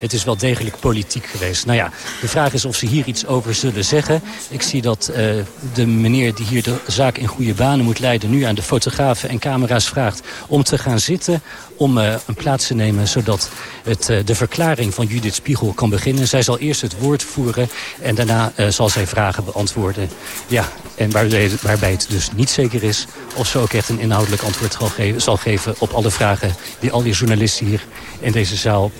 Het is wel degelijk politiek geweest. Nou ja, de vraag is of ze hier iets over zullen zeggen. Ik zie dat uh, de meneer die hier de zaak in goede banen moet leiden... nu aan de fotografen en camera's vraagt om te gaan zitten... om uh, een plaats te nemen zodat het, uh, de verklaring van Judith Spiegel kan beginnen. Zij zal eerst het woord voeren en daarna zal zij vragen beantwoorden. Ja, en waarbij, waarbij het dus niet zeker is of ze ook echt een inhoudelijk antwoord zal geven, zal geven... op alle vragen die al die journalisten hier in deze zaal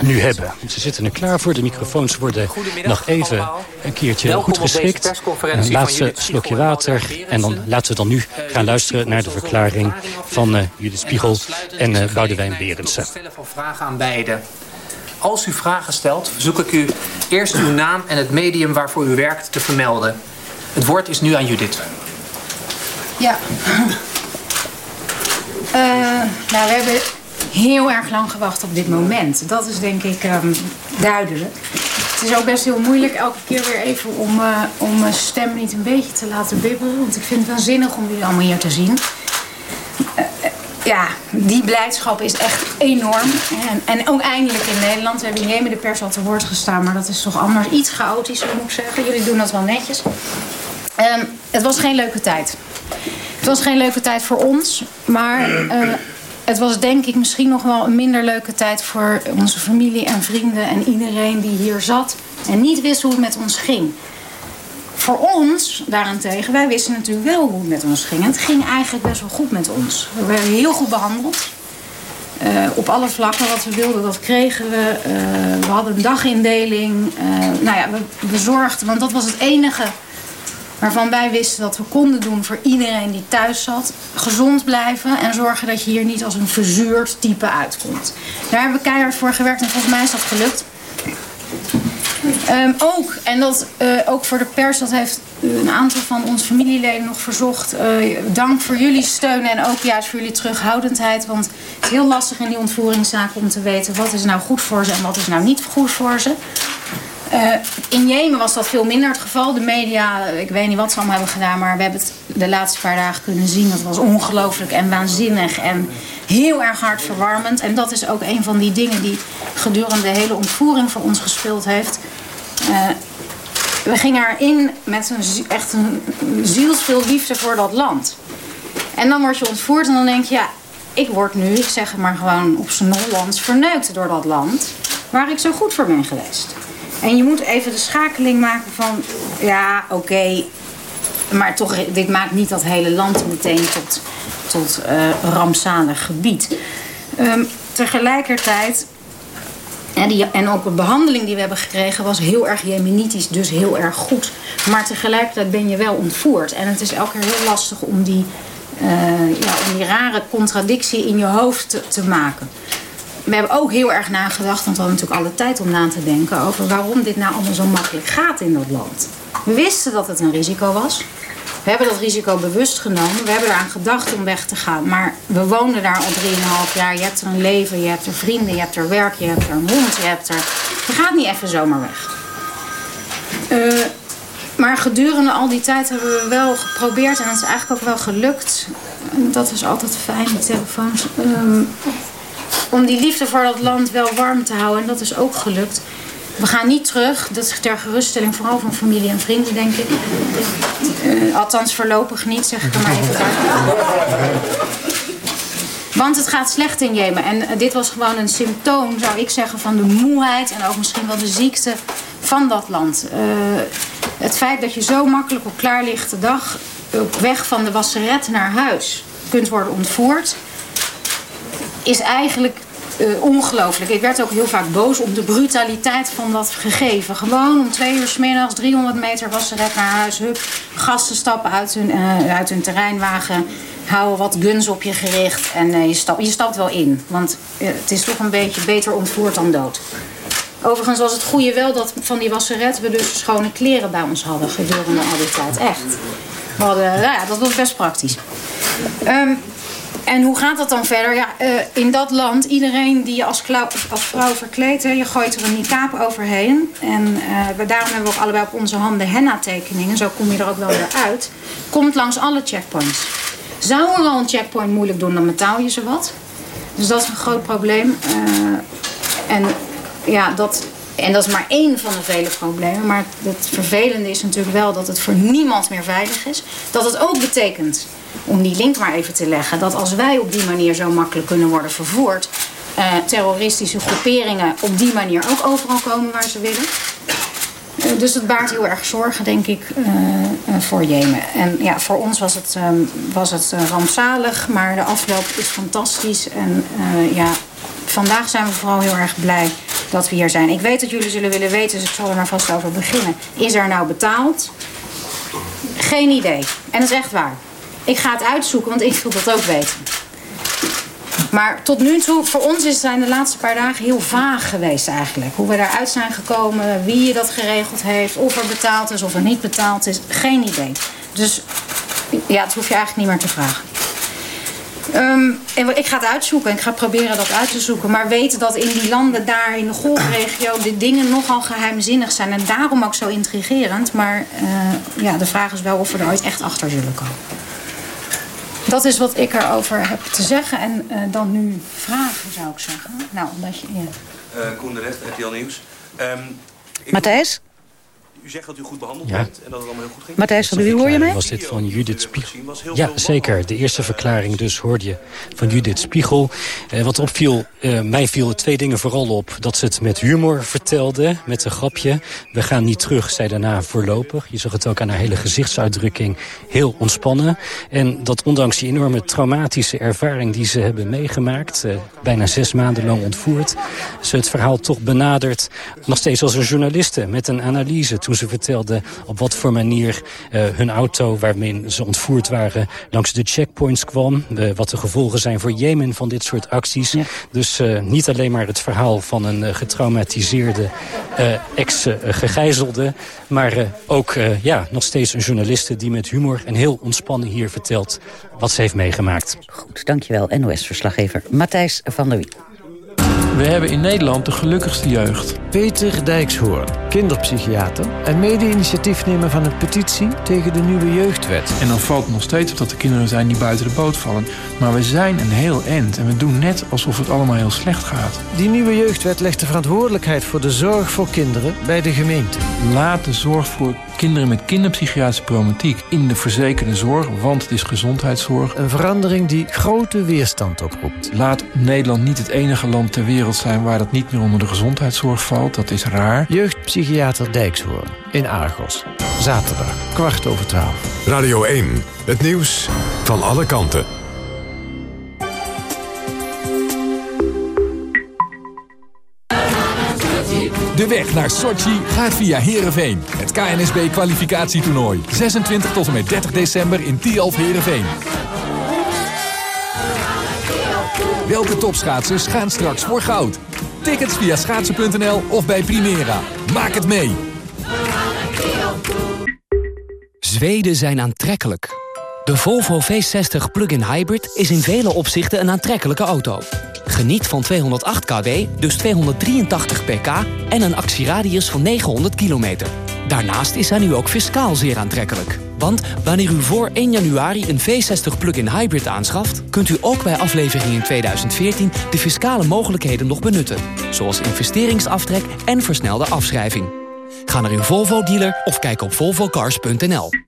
nu hebben. Ze zitten er klaar voor. De microfoons worden nog even een keertje goed geschikt. Een laatste slokje water. En dan laten we dan nu gaan luisteren naar de verklaring van uh, Judith Spiegel en uh, Boudewijn Berendsen. stellen van vragen aan beide. Als u vragen stelt, verzoek ik u eerst uw naam en het medium waarvoor u werkt te vermelden. Het woord is nu aan Judith. Ja. Uh, nou, we hebben heel erg lang gewacht op dit moment. Dat is denk ik um, duidelijk. Het is ook best heel moeilijk elke keer weer even om, uh, om mijn stem niet een beetje te laten bibberen. Want ik vind het waanzinnig om jullie allemaal hier te zien. Uh, ja, die blijdschap is echt enorm. En, en ook eindelijk in Nederland. We hebben hier met de pers al te woord gestaan. Maar dat is toch anders iets chaotischer moet ik zeggen. Jullie doen dat wel netjes. Um, het was geen leuke tijd. Het was geen leuke tijd voor ons. Maar uh, het was denk ik misschien nog wel een minder leuke tijd voor onze familie en vrienden en iedereen die hier zat en niet wist hoe het met ons ging. Voor ons daarentegen, wij wisten natuurlijk wel hoe het met ons ging. Het ging eigenlijk best wel goed met ons. We werden heel goed behandeld. Uh, op alle vlakken wat we wilden, dat kregen we. Uh, we hadden een dagindeling. Uh, nou ja, we bezorgden, want dat was het enige waarvan wij wisten dat we konden doen voor iedereen die thuis zat. Gezond blijven en zorgen dat je hier niet als een verzuurd type uitkomt. Daar hebben we keihard voor gewerkt en volgens mij is dat gelukt. Um, ook, en dat uh, ook voor de pers, dat heeft een aantal van onze familieleden nog verzocht. Uh, dank voor jullie steun en ook juist voor jullie terughoudendheid. Want het is heel lastig in die ontvoeringszaak om te weten wat is nou goed voor ze en wat is nou niet goed voor ze. Uh, in Jemen was dat veel minder het geval. De media, ik weet niet wat ze allemaal hebben gedaan, maar we hebben het de laatste paar dagen kunnen zien. Dat was ongelooflijk en waanzinnig en heel erg hartverwarmend. En dat is ook een van die dingen die gedurende de hele ontvoering voor ons gespeeld heeft. Uh, we gingen erin met een, echt een zielsveel liefde voor dat land. En dan word je ontvoerd en dan denk je, ja, ik word nu, ik zeg maar gewoon op zijn Hollands, verneukt door dat land waar ik zo goed voor ben geweest. En je moet even de schakeling maken van, ja, oké, maar toch, dit maakt niet dat hele land meteen tot, tot uh, gebied. Um, tegelijkertijd, en, die, en ook de behandeling die we hebben gekregen was heel erg jemenitisch, dus heel erg goed. Maar tegelijkertijd ben je wel ontvoerd. En het is elke keer heel lastig om die, uh, ja, om die rare contradictie in je hoofd te, te maken we hebben ook heel erg nagedacht, want we hadden natuurlijk alle tijd om na te denken over waarom dit nou allemaal zo makkelijk gaat in dat land. We wisten dat het een risico was. We hebben dat risico bewust genomen. We hebben eraan gedacht om weg te gaan. Maar we woonden daar al 3,5 jaar. Je hebt er een leven, je hebt er vrienden, je hebt er werk, je hebt er een hond, je hebt er... Je gaat niet even zomaar weg. Uh, maar gedurende al die tijd hebben we wel geprobeerd. En het is eigenlijk ook wel gelukt. Dat is altijd fijn, die telefoons. Um, om die liefde voor dat land wel warm te houden. En dat is ook gelukt. We gaan niet terug. Dat is ter geruststelling vooral van familie en vrienden, denk ik. Uh, althans voorlopig niet, zeg ik er maar even. Want het gaat slecht in Jemen. En uh, dit was gewoon een symptoom, zou ik zeggen, van de moeheid... en ook misschien wel de ziekte van dat land. Uh, het feit dat je zo makkelijk op klaarlichte dag... op weg van de wasseret naar huis kunt worden ontvoerd is eigenlijk uh, ongelooflijk. Ik werd ook heel vaak boos om de brutaliteit van dat gegeven. Gewoon om twee uur s middags, 300 meter was red naar huis. Hup, gasten stappen uit hun, uh, uit hun terreinwagen. Houden wat guns op je gericht. En uh, je, stap, je stapt wel in. Want het is toch een beetje beter ontvoerd dan dood. Overigens was het goede wel dat van die wasseret we dus schone kleren bij ons hadden gedurende al die tijd. Echt. We hadden, ja, dat was best praktisch. Um, en hoe gaat dat dan verder? Ja, uh, in dat land, iedereen die je als, als vrouw verkleedt, je gooit er een niqab overheen. En uh, daarom hebben we ook allebei op onze handen henna-tekeningen. Zo kom je er ook wel weer uit. Komt langs alle checkpoints. Zou er al een checkpoint moeilijk doen, dan betaal je ze wat. Dus dat is een groot probleem. Uh, en ja, dat, en dat is maar één van de vele problemen. Maar het vervelende is natuurlijk wel dat het voor niemand meer veilig is. Dat het ook betekent, om die link maar even te leggen... dat als wij op die manier zo makkelijk kunnen worden vervoerd... Uh, terroristische groeperingen op die manier ook overal komen waar ze willen. Uh, dus het baart heel erg zorgen, denk ik, uh, voor Jemen. En ja, voor ons was het, um, was het rampzalig, maar de afloop is fantastisch. En ja, vandaag zijn we vooral heel erg blij dat we hier zijn. Ik weet dat jullie zullen willen weten, dus ik zal er maar vast over beginnen. Is er nou betaald? Geen idee. En dat is echt waar. Ik ga het uitzoeken, want ik wil dat ook weten. Maar tot nu toe, voor ons is zijn de laatste paar dagen heel vaag geweest eigenlijk. Hoe we daaruit zijn gekomen, wie dat geregeld heeft, of er betaald is of er niet betaald is. Geen idee. Dus ja, dat hoef je eigenlijk niet meer te vragen. Um, en ik ga het uitzoeken. Ik ga proberen dat uit te zoeken. Maar weten dat in die landen daar in de golfregio... de dingen nogal geheimzinnig zijn. En daarom ook zo intrigerend. Maar uh, ja, de vraag is wel of we er ooit echt achter zullen komen. Dat is wat ik erover heb te zeggen. En uh, dan nu vragen, zou ik zeggen. Nou, omdat je... Ja. Uh, Koen de Recht, RTL Nieuws. Um, Matthijs? U zegt dat u goed behandeld ja. bent en dat het allemaal heel goed ging. Matthijs van hoor je mij? Was dit van Judith Spiegel? Ja, zeker. De eerste verklaring dus hoorde je van Judith Spiegel. Eh, wat opviel, eh, mij viel twee dingen vooral op. Dat ze het met humor vertelde, met een grapje. We gaan niet terug, zei daarna voorlopig. Je zag het ook aan haar hele gezichtsuitdrukking. Heel ontspannen. En dat ondanks die enorme traumatische ervaring die ze hebben meegemaakt... Eh, bijna zes maanden lang ontvoerd... ze het verhaal toch benadert, nog steeds als een journaliste... met een analyse toen ze vertelde op wat voor manier uh, hun auto waarmee ze ontvoerd waren langs de checkpoints kwam. Uh, wat de gevolgen zijn voor Jemen van dit soort acties. Ja. Dus uh, niet alleen maar het verhaal van een getraumatiseerde ex-gegijzelde. maar ook ja, nog steeds een journaliste die met humor en heel ontspannen hier vertelt wat ze heeft meegemaakt. Goed, dankjewel NOS-verslaggever Matthijs van der Wiel. We hebben in Nederland de gelukkigste jeugd. Peter Dijkshoorn, kinderpsychiater... en mede-initiatiefnemer van een petitie tegen de nieuwe jeugdwet. En dan valt het nog steeds op dat er kinderen zijn die buiten de boot vallen. Maar we zijn een heel end en we doen net alsof het allemaal heel slecht gaat. Die nieuwe jeugdwet legt de verantwoordelijkheid voor de zorg voor kinderen bij de gemeente. Laat de zorg voor kinderen met kinderpsychiatrische problematiek in de verzekerde zorg, want het is gezondheidszorg. Een verandering die grote weerstand oproept. Laat Nederland niet het enige land ter wereld zijn waar dat niet meer onder de gezondheidszorg valt. Dat is raar. Jeugdpsychiater Dijkshoorn in Argos. Zaterdag, kwart over twaalf. Radio 1, het nieuws van alle kanten. Weg naar Sochi gaat via Heerenveen. Het KNSB-kwalificatietoernooi. 26 tot en met 30 december in Tialf Heerenveen. Welke topschaatsers gaan straks voor goud? Tickets via schaatsen.nl of bij Primera. Maak het mee! Zweden zijn aantrekkelijk. De Volvo V60 Plug-in Hybrid is in vele opzichten een aantrekkelijke auto. Geniet van 208 kW, dus 283 pk en een actieradius van 900 kilometer. Daarnaast is hij nu ook fiscaal zeer aantrekkelijk. Want wanneer u voor 1 januari een V60 plug-in hybrid aanschaft... kunt u ook bij aflevering in 2014 de fiscale mogelijkheden nog benutten. Zoals investeringsaftrek en versnelde afschrijving. Ga naar uw Volvo-dealer of kijk op volvocars.nl.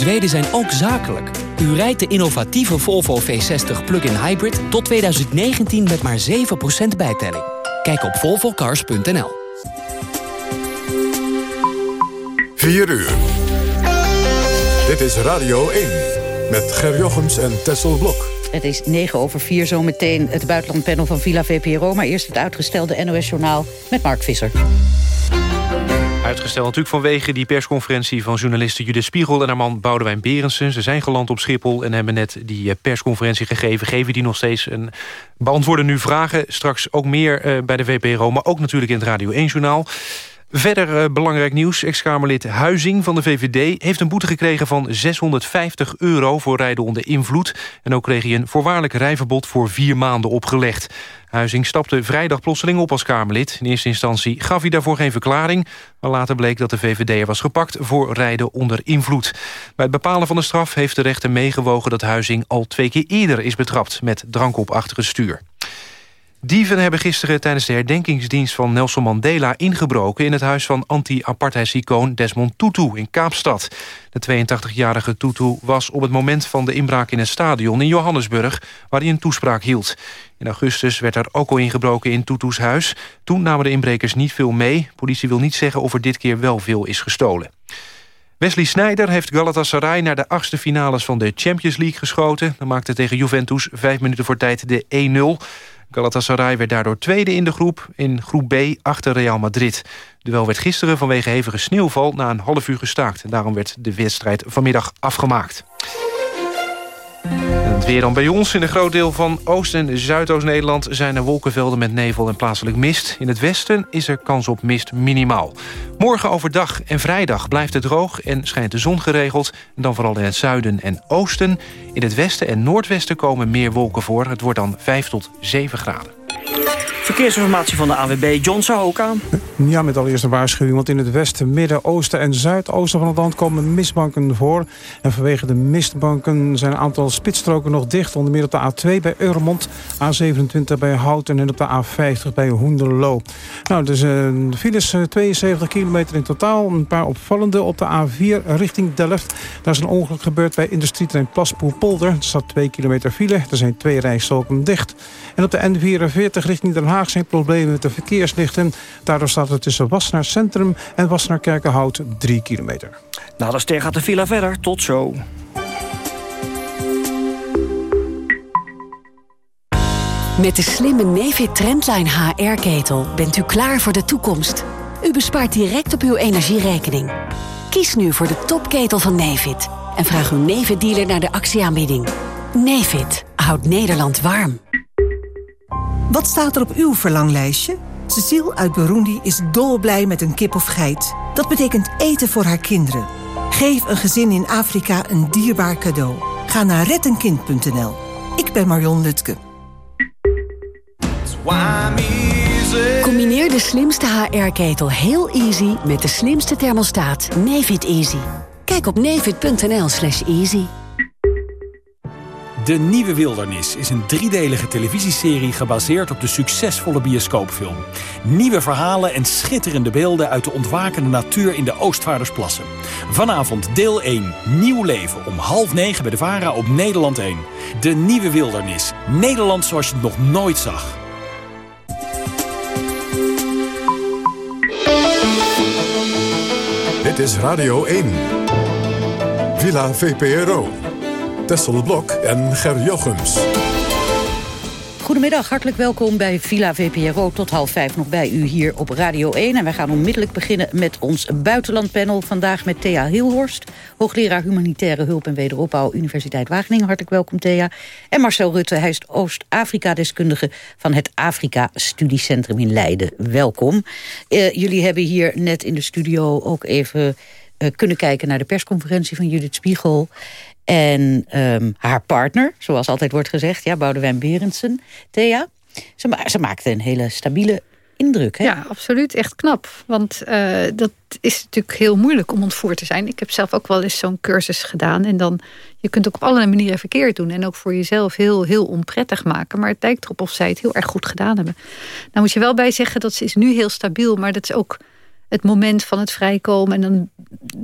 Zweden zijn ook zakelijk. U rijdt de innovatieve Volvo V60 plug-in hybrid tot 2019 met maar 7% bijtelling. Kijk op volvocars.nl. 4 uur. Dit is Radio 1 met Ger Jochems en Tessel Blok. Het is 9 over 4 zometeen het buitenlandpanel van Villa VPRO... maar eerst het uitgestelde NOS-journaal met Mark Visser. Uitgesteld natuurlijk vanwege die persconferentie van journalisten Judith Spiegel en haar man Boudewijn Berensen. Ze zijn geland op Schiphol en hebben net die eh, persconferentie gegeven. Geven die nog steeds en beantwoorden nu vragen. Straks ook meer uh, bij de VPRO, maar ook natuurlijk in het Radio 1-journaal. Verder uh, belangrijk nieuws. Ex-Kamerlid Huizing van de VVD heeft een boete gekregen van 650 euro voor rijden onder invloed. En ook kreeg hij een voorwaardelijk rijverbod voor vier maanden opgelegd. Huizing stapte vrijdag plotseling op als Kamerlid. In eerste instantie gaf hij daarvoor geen verklaring... maar later bleek dat de VVD er was gepakt voor rijden onder invloed. Bij het bepalen van de straf heeft de rechter meegewogen... dat Huizing al twee keer eerder is betrapt met drank op achter het stuur. Dieven hebben gisteren tijdens de herdenkingsdienst van Nelson Mandela ingebroken in het huis van anti-apartheidsicoon Desmond Tutu in Kaapstad. De 82-jarige Tutu was op het moment van de inbraak in het stadion in Johannesburg waar hij een toespraak hield. In augustus werd er ook al ingebroken in Tutu's huis. Toen namen de inbrekers niet veel mee. Politie wil niet zeggen of er dit keer wel veel is gestolen. Wesley Sneijder heeft Galatasaray naar de achtste finales van de Champions League geschoten. Dan maakte tegen Juventus vijf minuten voor tijd de 1-0. Galatasaray werd daardoor tweede in de groep, in groep B achter Real Madrid. De duel werd gisteren vanwege hevige sneeuwval na een half uur gestaakt. Daarom werd de wedstrijd vanmiddag afgemaakt. Het weer dan bij ons. In een groot deel van Oost- en Zuidoost-Nederland... zijn er wolkenvelden met nevel en plaatselijk mist. In het westen is er kans op mist minimaal. Morgen overdag en vrijdag blijft het droog en schijnt de zon geregeld. Dan vooral in het zuiden en oosten. In het westen en noordwesten komen meer wolken voor. Het wordt dan 5 tot 7 graden. Verkeersinformatie van de AWB, John Sahoka. Ja, met allereerst een waarschuwing, want in het westen, midden, oosten en zuidoosten van het land komen mistbanken voor. En vanwege de mistbanken zijn een aantal spitsstroken nog dicht. Onder meer op de A2 bij Eurmond, A27 bij Houten en op de A50 bij Hoenderloo. Nou, dus uh, de files 72 kilometer in totaal. Een paar opvallende op de A4 richting Delft. Daar is een ongeluk gebeurd bij industrietrein Plaspoel-Polder. Er staat 2 kilometer file, er zijn twee rijstroken dicht. En op de N44 richting Den zijn problemen met de verkeerslichten. Daardoor staat het tussen Wassenaar Centrum en Wassenaar Kerkenhout 3 kilometer. Na de ster gaat de villa verder. Tot zo. Met de slimme Nefit Trendline HR-ketel bent u klaar voor de toekomst. U bespaart direct op uw energierekening. Kies nu voor de topketel van Nefit en vraag uw Nefit-dealer naar de actieaanbieding. Nefit houdt Nederland warm. Wat staat er op uw verlanglijstje? Cecile uit Burundi is dolblij met een kip of geit. Dat betekent eten voor haar kinderen. Geef een gezin in Afrika een dierbaar cadeau. Ga naar rettenkind.nl. Ik ben Marion Lutke. Combineer de slimste HR-ketel heel easy met de slimste thermostaat Nefit Easy. Kijk op nefit.nl slash easy. De Nieuwe Wildernis is een driedelige televisieserie gebaseerd op de succesvolle bioscoopfilm. Nieuwe verhalen en schitterende beelden uit de ontwakende natuur in de Oostvaardersplassen. Vanavond deel 1, Nieuw Leven, om half negen bij de VARA op Nederland 1. De Nieuwe Wildernis, Nederland zoals je het nog nooit zag. Dit is Radio 1. Villa VPRO. Tessel Blok en Ger Jochems. Goedemiddag, hartelijk welkom bij Villa VPRO. Tot half vijf nog bij u hier op Radio 1. En wij gaan onmiddellijk beginnen met ons buitenlandpanel. Vandaag met Thea Hilhorst, hoogleraar Humanitaire Hulp en Wederopbouw... Universiteit Wageningen. Hartelijk welkom, Thea. En Marcel Rutte, hij is Oost-Afrika-deskundige... van het Afrika-studiecentrum in Leiden. Welkom. Uh, jullie hebben hier net in de studio ook even... Uh, kunnen kijken naar de persconferentie van Judith Spiegel... En um, haar partner, zoals altijd wordt gezegd, ja, Boudewijn Berendsen, Thea. Ze, ze maakte een hele stabiele indruk. Hè? Ja, absoluut. Echt knap. Want uh, dat is natuurlijk heel moeilijk om ontvoerd te zijn. Ik heb zelf ook wel eens zo'n cursus gedaan. En dan, je kunt ook op allerlei manieren verkeerd doen. En ook voor jezelf heel, heel onprettig maken. Maar het lijkt erop of zij het heel erg goed gedaan hebben. Nou moet je wel bij zeggen dat ze is nu heel stabiel. Maar dat is ook het moment van het vrijkomen. En dan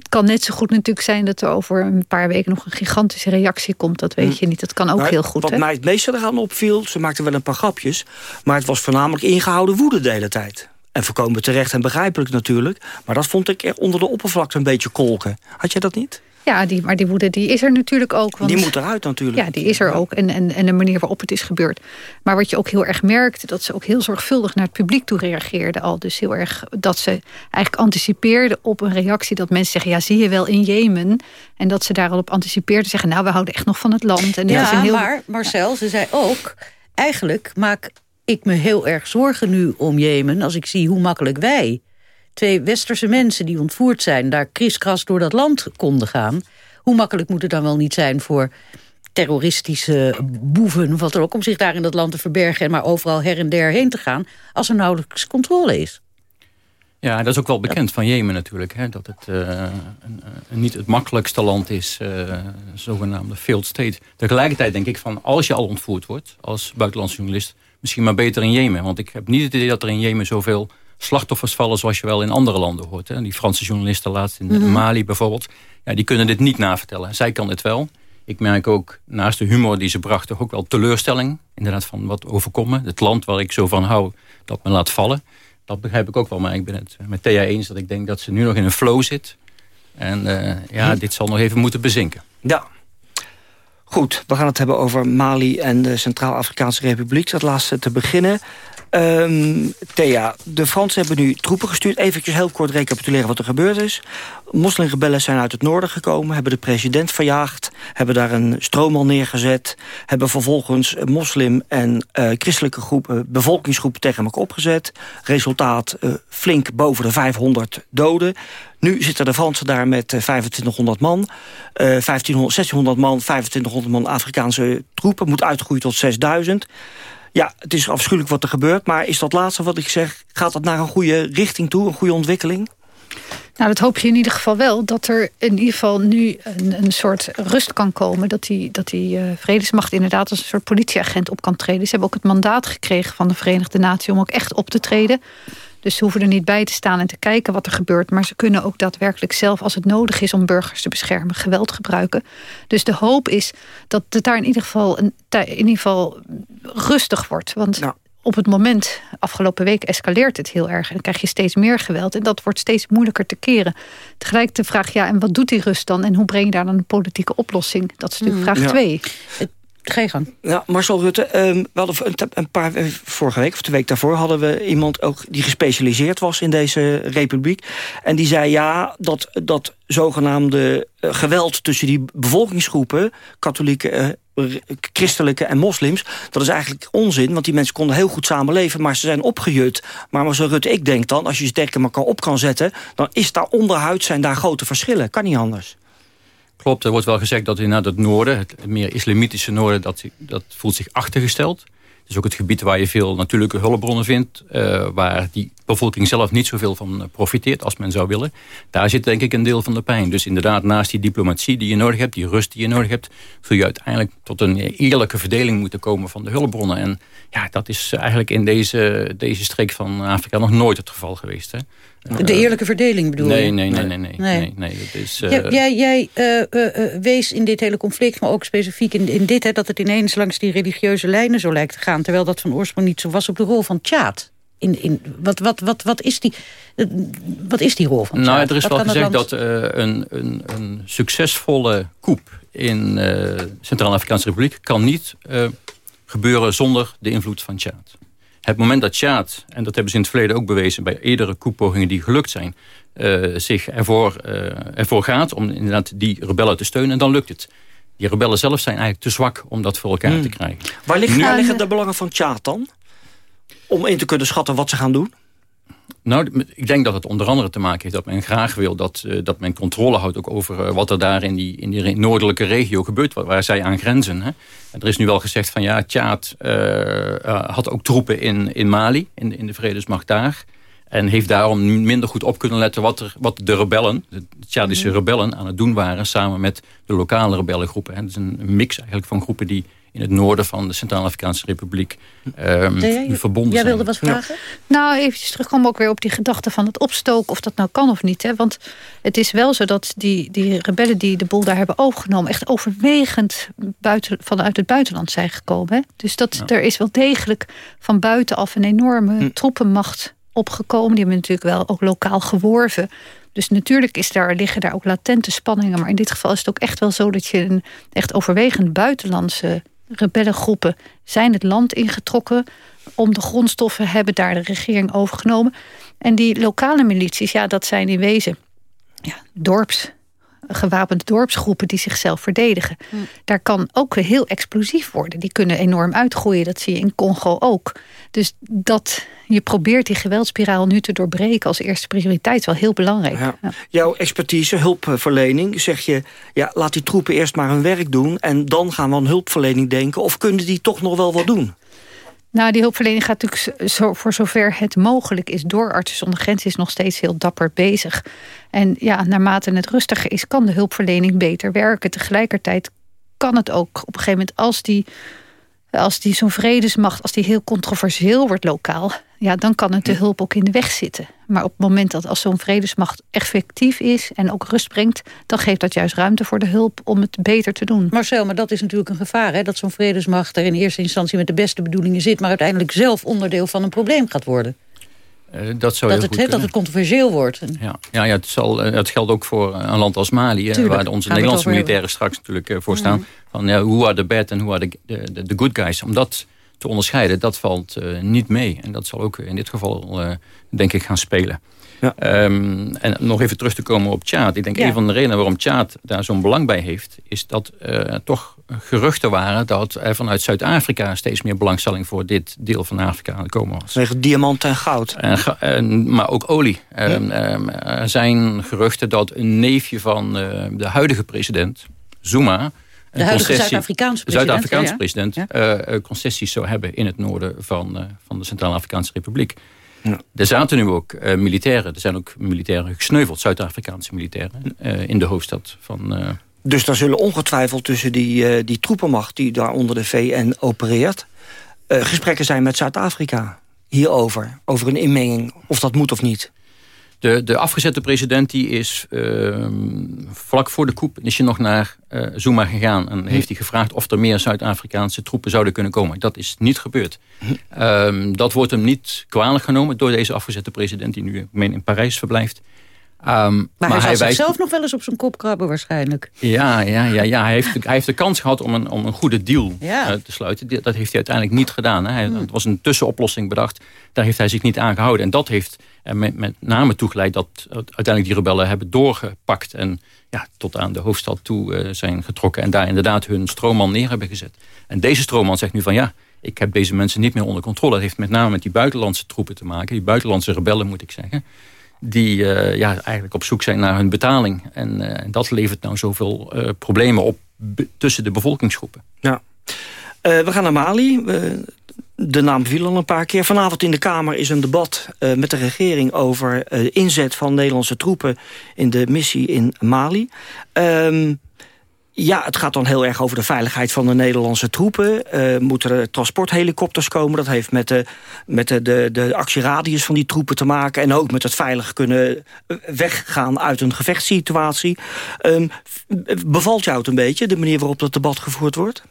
kan net zo goed natuurlijk zijn dat er over een paar weken nog een gigantische reactie komt. Dat weet hm. je niet. Dat kan ook nou, heel goed. Wat mij het meeste eraan opviel, ze maakte wel een paar grapjes. Maar het was voornamelijk ingehouden woede de hele tijd. En voorkomen terecht en begrijpelijk natuurlijk. Maar dat vond ik onder de oppervlakte een beetje kolken. Had jij dat niet? Ja, die, maar die woede die is er natuurlijk ook. Want, die moet eruit natuurlijk. Ja, die is er ook. En, en, en de manier waarop het is gebeurd. Maar wat je ook heel erg merkte... dat ze ook heel zorgvuldig naar het publiek toe reageerde al. Dus heel erg dat ze eigenlijk anticipeerde op een reactie... dat mensen zeggen, ja, zie je wel in Jemen. En dat ze daar al op anticipeerden. Zeggen, nou, we houden echt nog van het land. En ja, heel... maar Marcel, ze zei ook... eigenlijk maak ik me heel erg zorgen nu om Jemen... als ik zie hoe makkelijk wij twee westerse mensen die ontvoerd zijn... daar kriskras door dat land konden gaan... hoe makkelijk moet het dan wel niet zijn voor terroristische boeven... wat er ook om zich daar in dat land te verbergen... en maar overal her en der heen te gaan... als er nauwelijks controle is? Ja, dat is ook wel bekend van Jemen natuurlijk. Hè, dat het uh, een, een niet het makkelijkste land is, uh, zogenaamde failed state. Tegelijkertijd denk ik van als je al ontvoerd wordt als buitenlandse journalist... misschien maar beter in Jemen. Want ik heb niet het idee dat er in Jemen zoveel slachtoffers vallen... zoals je wel in andere landen hoort. Hè. Die Franse journalisten laatst in mhm. Mali bijvoorbeeld... Ja, die kunnen dit niet navertellen. Zij kan het wel. Ik merk ook naast de humor die ze brachten ook wel teleurstelling. Inderdaad van wat overkomen. Het land waar ik zo van hou, dat me laat vallen dat begrijp ik ook wel. Maar ik ben het met Thea eens dat ik denk dat ze nu nog in een flow zit. En uh, ja, hm. dit zal nog even moeten bezinken. Ja. Goed, we gaan het hebben over Mali en de Centraal-Afrikaanse Republiek. Dat laatste te beginnen. Um, Thea, de Fransen hebben nu troepen gestuurd. Even heel kort recapituleren wat er gebeurd is. Moslimrebellen zijn uit het noorden gekomen, hebben de president verjaagd... hebben daar een stroommal neergezet... hebben vervolgens moslim- en uh, christelijke groepen, bevolkingsgroepen tegen elkaar opgezet. Resultaat uh, flink boven de 500 doden. Nu zitten de Fransen daar met 2500 man. Uh, 1500, 1600 man, 2500 man Afrikaanse troepen. Moet uitgroeien tot 6000. Ja, het is afschuwelijk wat er gebeurt. Maar is dat laatste wat ik zeg, gaat dat naar een goede richting toe? Een goede ontwikkeling? Nou, dat hoop je in ieder geval wel. Dat er in ieder geval nu een, een soort rust kan komen. Dat die, dat die uh, vredesmacht inderdaad als een soort politieagent op kan treden. Ze hebben ook het mandaat gekregen van de Verenigde Naties... om ook echt op te treden. Dus ze hoeven er niet bij te staan en te kijken wat er gebeurt. Maar ze kunnen ook daadwerkelijk zelf, als het nodig is om burgers te beschermen, geweld gebruiken. Dus de hoop is dat het daar in ieder geval, een, in ieder geval rustig wordt. Want op het moment, afgelopen week, escaleert het heel erg. En dan krijg je steeds meer geweld. En dat wordt steeds moeilijker te keren. Tegelijk de vraag, ja, en wat doet die rust dan? En hoe breng je daar dan een politieke oplossing? Dat is natuurlijk mm. vraag twee. Ga je. Ja, Marcel Rutte, um, hadden een, paar, eh, vorige week of de week daarvoor... hadden we iemand ook die gespecialiseerd was in deze republiek. En die zei ja, dat, dat zogenaamde uh, geweld tussen die bevolkingsgroepen... katholieke, uh, christelijke en moslims... dat is eigenlijk onzin, want die mensen konden heel goed samenleven... maar ze zijn opgejut. Maar Marcel Rutte, ik denk dan, als je ze tegen elkaar op kan zetten... dan is daar onderhuid zijn daar grote verschillen. Kan niet anders. Klopt, er wordt wel gezegd dat inderdaad het noorden, het meer islamitische noorden, dat, dat voelt zich achtergesteld. Het is ook het gebied waar je veel natuurlijke hulpbronnen vindt. Uh, waar die bevolking zelf niet zoveel van eh, profiteert als men zou willen. Daar zit denk ik een deel van de pijn. Dus inderdaad, naast die diplomatie die je nodig hebt, die rust die je nodig hebt, zul je uiteindelijk tot een eerlijke verdeling moeten komen van de hulpbronnen. En ja, dat is eigenlijk in deze, deze streek van Afrika nog nooit het geval geweest. Hè. De eerlijke verdeling bedoel nee, je? Nee, nee, nee. nee, nee. nee, is, uh... Jij, jij uh, wees in dit hele conflict, maar ook specifiek in, in dit... Hè, dat het ineens langs die religieuze lijnen zo lijkt te gaan... terwijl dat van oorsprong niet zo was op de rol van Tjaat. In, in, wat, wat, wat, wat, is die, wat is die rol van Tjaat? Nou, er is wel gezegd dat een, een, een succesvolle coup in Centraal-Afrikaanse Republiek... kan niet gebeuren zonder de invloed van Tjaat. Het moment dat Tjaad, en dat hebben ze in het verleden ook bewezen... bij eerdere koepogingen die gelukt zijn... Uh, zich ervoor, uh, ervoor gaat om inderdaad die rebellen te steunen... en dan lukt het. Die rebellen zelf zijn eigenlijk te zwak om dat voor elkaar hmm. te krijgen. Waar, liggen de belangen van Tjaad dan? Om in te kunnen schatten wat ze gaan doen? Nou, ik denk dat het onder andere te maken heeft dat men graag wil... dat, uh, dat men controle houdt ook over uh, wat er daar in die, in die noordelijke regio gebeurt... waar, waar zij aan grenzen. Hè. En er is nu wel gezegd van ja, Tjaad uh, had ook troepen in, in Mali, in, in de vredesmacht daar... En heeft daarom minder goed op kunnen letten wat, er, wat de rebellen, de Tjadische mhm. rebellen, aan het doen waren. Samen met de lokale rebellengroepen. Het is een mix eigenlijk van groepen die in het noorden van de Centraal-Afrikaanse Republiek um, verbonden jij wilde wat vragen? Nou, even terugkomen ook weer op die gedachte van het opstoken... of dat nou kan of niet. Hè? Want het is wel zo dat die, die rebellen die de boel daar hebben overgenomen... echt overwegend buiten, vanuit het buitenland zijn gekomen. Hè? Dus dat, er is wel degelijk van buitenaf een enorme hm. troepenmacht opgekomen. Die hebben natuurlijk wel ook lokaal geworven... Dus natuurlijk is daar, liggen daar ook latente spanningen. Maar in dit geval is het ook echt wel zo dat je een echt overwegend buitenlandse rebellengroepen zijn het land ingetrokken om de grondstoffen, hebben daar de regering overgenomen. En die lokale milities, ja, dat zijn in wezen ja, dorps, gewapende dorpsgroepen die zichzelf verdedigen. Daar kan ook heel explosief worden. Die kunnen enorm uitgroeien. Dat zie je in Congo ook. Dus dat je probeert die geweldspiraal nu te doorbreken als eerste prioriteit is wel heel belangrijk. Ja. Jouw expertise, hulpverlening, zeg je... Ja, laat die troepen eerst maar hun werk doen... en dan gaan we aan hulpverlening denken. Of kunnen die toch nog wel wat doen? Nou, die hulpverlening gaat natuurlijk zo, voor zover het mogelijk is... door Artsen zonder Grenzen is nog steeds heel dapper bezig. En ja, naarmate het rustiger is, kan de hulpverlening beter werken. Tegelijkertijd kan het ook op een gegeven moment... als die, als die zo'n vredesmacht, als die heel controversieel wordt lokaal... ja, dan kan het de hulp ook in de weg zitten. Maar op het moment dat als zo'n vredesmacht effectief is... en ook rust brengt, dan geeft dat juist ruimte voor de hulp... om het beter te doen. Marcel, maar dat is natuurlijk een gevaar. Hè? Dat zo'n vredesmacht er in eerste instantie met de beste bedoelingen zit... maar uiteindelijk zelf onderdeel van een probleem gaat worden. Uh, dat zou dat, het, dat het controversieel wordt. Ja, ja, ja het, zal, het geldt ook voor een land als Mali... Tuurlijk, waar onze Nederlandse militairen straks natuurlijk voor staan. Mm. Van ja, hoe are the bad en hoe are the, the, the good guys. Omdat te onderscheiden, dat valt uh, niet mee. En dat zal ook in dit geval, uh, denk ik, gaan spelen. Ja. Um, en nog even terug te komen op Tjaad. Ik denk ja. een van de redenen waarom Tjaad daar zo'n belang bij heeft... is dat uh, toch geruchten waren dat er vanuit Zuid-Afrika... steeds meer belangstelling voor dit deel van Afrika aan het komen was. Tegen diamant en goud. En, en, maar ook olie. Ja. Um, um, er zijn geruchten dat een neefje van de huidige president, Zuma de huidige Zuid-Afrikaanse president, Zuid ja. president ja. Uh, concessies zou hebben in het noorden van, uh, van de Centraal-Afrikaanse Republiek. Ja. Er zaten nu ook uh, militairen, er zijn ook militairen gesneuveld, Zuid-Afrikaanse militairen, in de hoofdstad van... dus daar zullen ongetwijfeld tussen die, die troepenmacht die daar onder de VN opereert... gesprekken zijn met Zuid-Afrika hierover, over een inmenging, of dat moet of niet. De, de afgezette president die is uh, vlak voor de coup is je nog naar uh, Zuma gegaan. En heeft hij gevraagd of er meer Zuid-Afrikaanse troepen zouden kunnen komen. Dat is niet gebeurd. Uh, dat wordt hem niet kwalijk genomen door deze afgezette president... die nu in Parijs verblijft. Um, maar, maar, hij zal hij wijst... zichzelf nog wel eens op zijn kop krabben waarschijnlijk. Ja, ja, ja, ja. Hij, heeft, hij heeft de kans gehad om een, om een goede deal ja. uh, te sluiten. Dat heeft hij uiteindelijk niet gedaan. Hè. Hij, hmm. Het was een tussenoplossing bedacht. Daar heeft hij zich niet aan gehouden. En dat heeft er met, met name toegeleid dat uiteindelijk die rebellen hebben doorgepakt. En ja, tot aan de hoofdstad toe uh, zijn getrokken. En daar inderdaad hun stroomman neer hebben gezet. En deze stroomman zegt nu van ja, ik heb deze mensen niet meer onder controle. Dat heeft met name met die buitenlandse troepen te maken. Die buitenlandse rebellen moet ik zeggen die uh, ja, eigenlijk op zoek zijn naar hun betaling. En uh, dat levert nou zoveel uh, problemen op tussen de bevolkingsgroepen. Ja. we gaan naar Mali. de naam viel al een paar keer. Vanavond in de Kamer is een debat met de regering... over inzet van Nederlandse troepen in de missie in Mali. Um, ja, het gaat dan heel erg over de veiligheid van de Nederlandse troepen. Uh, moeten er transporthelikopters komen? Dat heeft met, de, met de, de, de actieradius van die troepen te maken. En ook met het veilig kunnen weggaan uit een gevechtssituatie. Um, bevalt jou het een beetje, de manier waarop dat debat gevoerd wordt?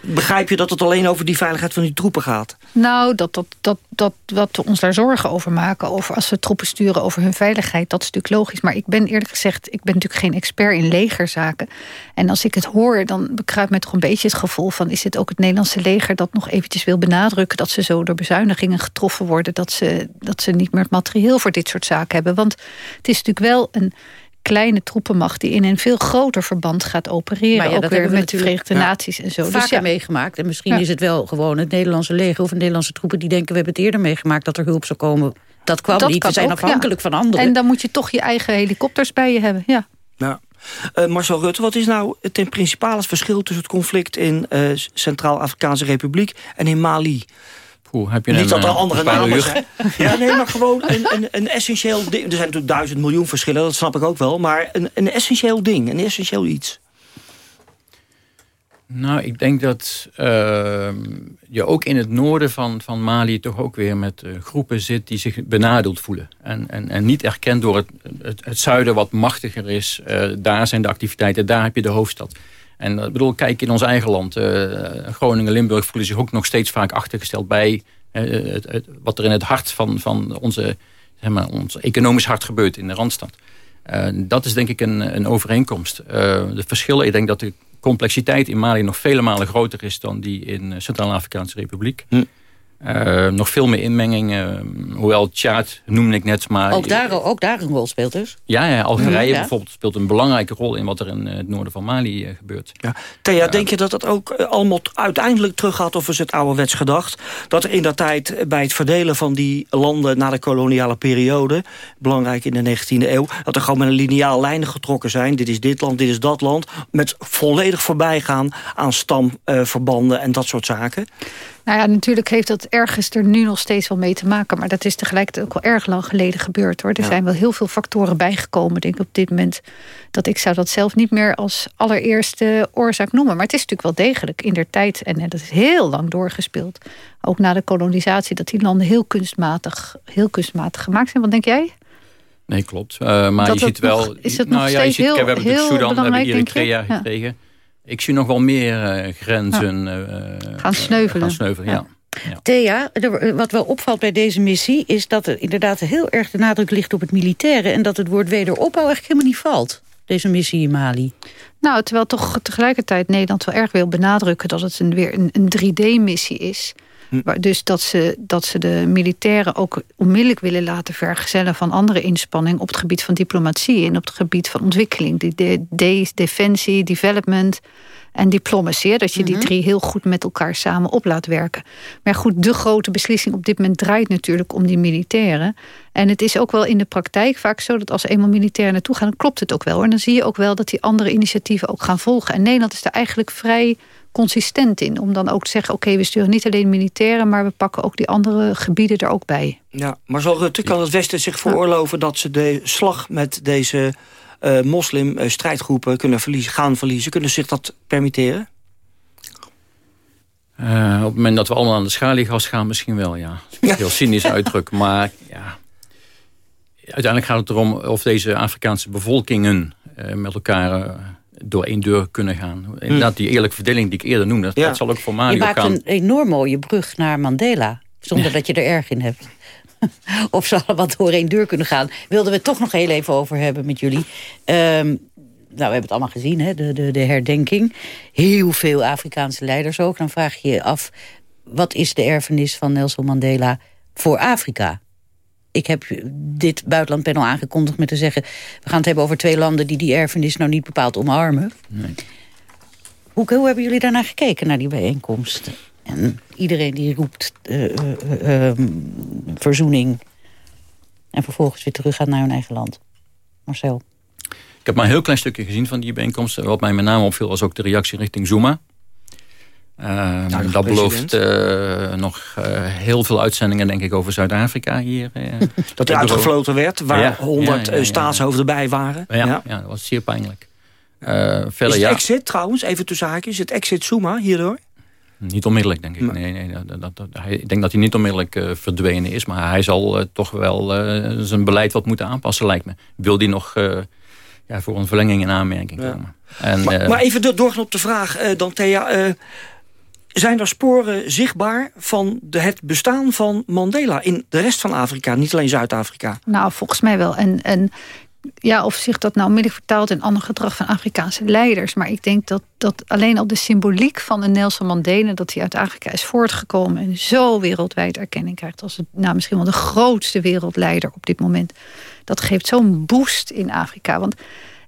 Begrijp je dat het alleen over die veiligheid van die troepen gaat? Nou, dat, dat, dat, dat, wat we ons daar zorgen over maken... Over als we troepen sturen over hun veiligheid, dat is natuurlijk logisch. Maar ik ben eerlijk gezegd, ik ben natuurlijk geen expert in legerzaken. En als ik het hoor, dan bekruipt mij toch een beetje het gevoel van... is dit ook het Nederlandse leger dat nog eventjes wil benadrukken... dat ze zo door bezuinigingen getroffen worden... dat ze, dat ze niet meer het materieel voor dit soort zaken hebben. Want het is natuurlijk wel een kleine troepenmacht... die in een veel groter verband gaat opereren. Ja, ook weer met de Verenigde Naties en zo. Vaker dus ja. meegemaakt. En misschien is het wel gewoon het Nederlandse leger... of Nederlandse troepen die denken... we hebben het eerder meegemaakt dat er hulp zou komen. Dat kwam dat niet, we zijn ook, afhankelijk van anderen. En dan moet je toch je eigen helikopters bij je hebben, ja. Nou, uh, Marcel Rutte, wat is nou het ten principale verschil... tussen het conflict in uh, Centraal-Afrikaanse Republiek en in Mali? Heb je Niet dat er eh, andere namen zijn. Ja, nee, maar gewoon een, een, een essentieel ding. Er zijn natuurlijk duizend miljoen verschillen, dat snap ik ook wel. Maar een, een essentieel ding, een essentieel iets. Nou, ik denk dat uh, je ook in het noorden van, van Mali... toch ook weer met uh, groepen zit die zich benadeeld voelen. En, en, en niet erkend door het, het, het zuiden wat machtiger is. Uh, daar zijn de activiteiten, daar heb je de hoofdstad. En ik bedoel, kijk in ons eigen land. Uh, Groningen, Limburg voelen zich ook nog steeds vaak achtergesteld bij het, wat er in het hart van, van onze, zeg maar, ons economisch hart gebeurt in de Randstad. Dat is denk ik een, een overeenkomst. de verschillen, ik denk dat de complexiteit in Mali nog vele malen groter is dan die in Centraal-Afrikaanse Republiek. Hm. Uh, nog veel meer inmenging. Uh, hoewel Tjaad noemde ik net, maar... Ook daar, ook daar een rol speelt dus? Ja, ja Algerije ja. bijvoorbeeld speelt een belangrijke rol... in wat er in het noorden van Mali uh, gebeurt. Ja. Thea, denk je dat dat ook allemaal uiteindelijk teruggaat... of is het ouderwets gedacht... dat er in dat tijd bij het verdelen van die landen... na de koloniale periode, belangrijk in de 19e eeuw... dat er gewoon met een lineaal lijnen getrokken zijn. Dit is dit land, dit is dat land. Met volledig voorbijgaan aan stamverbanden en dat soort zaken. Nou ja, natuurlijk heeft dat ergens er nu nog steeds wel mee te maken. Maar dat is tegelijkertijd ook wel erg lang geleden gebeurd. hoor. Er zijn wel heel veel factoren bijgekomen, denk ik op dit moment. Dat ik zou dat zelf niet meer als allereerste oorzaak noemen. Maar het is natuurlijk wel degelijk in der tijd. En dat is heel lang doorgespeeld. Ook na de kolonisatie, dat die landen heel kunstmatig, heel kunstmatig gemaakt zijn. Wat denk jij? Nee, klopt. Uh, maar je ziet wel... Nog, is het nou, nog ja, je ziet, heel, we hebben heel Sudan, we hebben Eritrea gekregen. Ik zie nog wel meer uh, grenzen uh, gaan sneuvelen. Gaan sneuvelen ja. Ja. Thea, wat wel opvalt bij deze missie... is dat er inderdaad heel erg de nadruk ligt op het militaire... en dat het woord wederopbouw echt helemaal niet valt. Deze missie in Mali. Nou, terwijl toch tegelijkertijd Nederland wel erg wil benadrukken... dat het een, weer een, een 3D-missie is. Hm. Dus dat ze, dat ze de militairen ook onmiddellijk willen laten vergezellen... van andere inspanningen op het gebied van diplomatie... en op het gebied van ontwikkeling. Die de, de, defensie, development en diplomatie. Dat je die mhm. drie heel goed met elkaar samen op laat werken. Maar goed, de grote beslissing op dit moment draait natuurlijk om die militairen. En het is ook wel in de praktijk vaak zo dat als eenmaal militairen naartoe gaan... dan klopt het ook wel. En dan zie je ook wel dat die andere initiatieven ook gaan volgen. En Nederland is daar eigenlijk vrij consistent in. Om dan ook te zeggen, oké, we sturen niet alleen militairen... maar we pakken ook die andere gebieden er ook bij. Ja, maar zal Rutte, kan het Westen zich veroorloven... dat ze de slag met deze uh, moslim-strijdgroepen kunnen verliezen, gaan verliezen? Kunnen ze zich dat permitteren? Uh, op het moment dat we allemaal aan de schaliegas gaan, misschien wel, ja. Heel cynisch uitdruk, maar ja. Uiteindelijk gaat het erom of deze Afrikaanse bevolkingen uh, met elkaar door één deur kunnen gaan. Hmm. Inderdaad, die eerlijke verdeling die ik eerder noemde, dat zal ook voor Mali Je maakt een enorm mooie brug naar Mandela, zonder dat je er erg in hebt. of ze allemaal door één deur kunnen gaan. Wilden we het toch nog heel even over hebben met jullie. Um, nou, we hebben het allemaal gezien, hè? De, de, de herdenking. Heel veel Afrikaanse leiders ook. Dan vraag je je af, wat is de erfenis van Nelson Mandela voor Afrika? Ik heb dit buitenlandpanel aangekondigd met te zeggen... we gaan het hebben over twee landen die die erfenis nou niet bepaald omarmen. Nee. Hoe, hoe hebben jullie daarnaar gekeken, naar die bijeenkomst? En iedereen die roept uh, uh, verzoening... en vervolgens weer terug gaat naar hun eigen land. Marcel. Ik heb maar een heel klein stukje gezien van die bijeenkomst. Wat mij met name opviel was ook de reactie richting Zuma. Uh, dat belooft uh, nog uh, heel veel uitzendingen denk ik over Zuid-Afrika hier. dat er uitgefloten werd, waar honderd ja, ja, staatshoofden bij waren. Ja, ja. dat was zeer pijnlijk. is het exit trouwens, even tussen haakjes, het exit Zuma hierdoor? Niet onmiddellijk, denk ik. Nee, nee, dat, dat, ik denk dat hij niet onmiddellijk verdwenen is. Maar hij zal toch wel zijn beleid wat moeten aanpassen, lijkt me. Wil hij nog ja, voor een verlenging in aanmerking komen. En, maar, maar, even doorgaan op de vraag dan, Thea. Zijn er sporen zichtbaar van het bestaan van Mandela... in de rest van Afrika, niet alleen Zuid-Afrika? Nou, volgens mij wel. En, en ja, of zich dat nou onmiddellijk vertaalt in ander gedrag van Afrikaanse leiders. Maar ik denk dat, dat alleen al de symboliek van een Nelson Mandela... dat hij uit Afrika is voortgekomen en zo wereldwijd erkenning krijgt... als het, nou, misschien wel de grootste wereldleider op dit moment. Dat geeft zo'n boost in Afrika. Want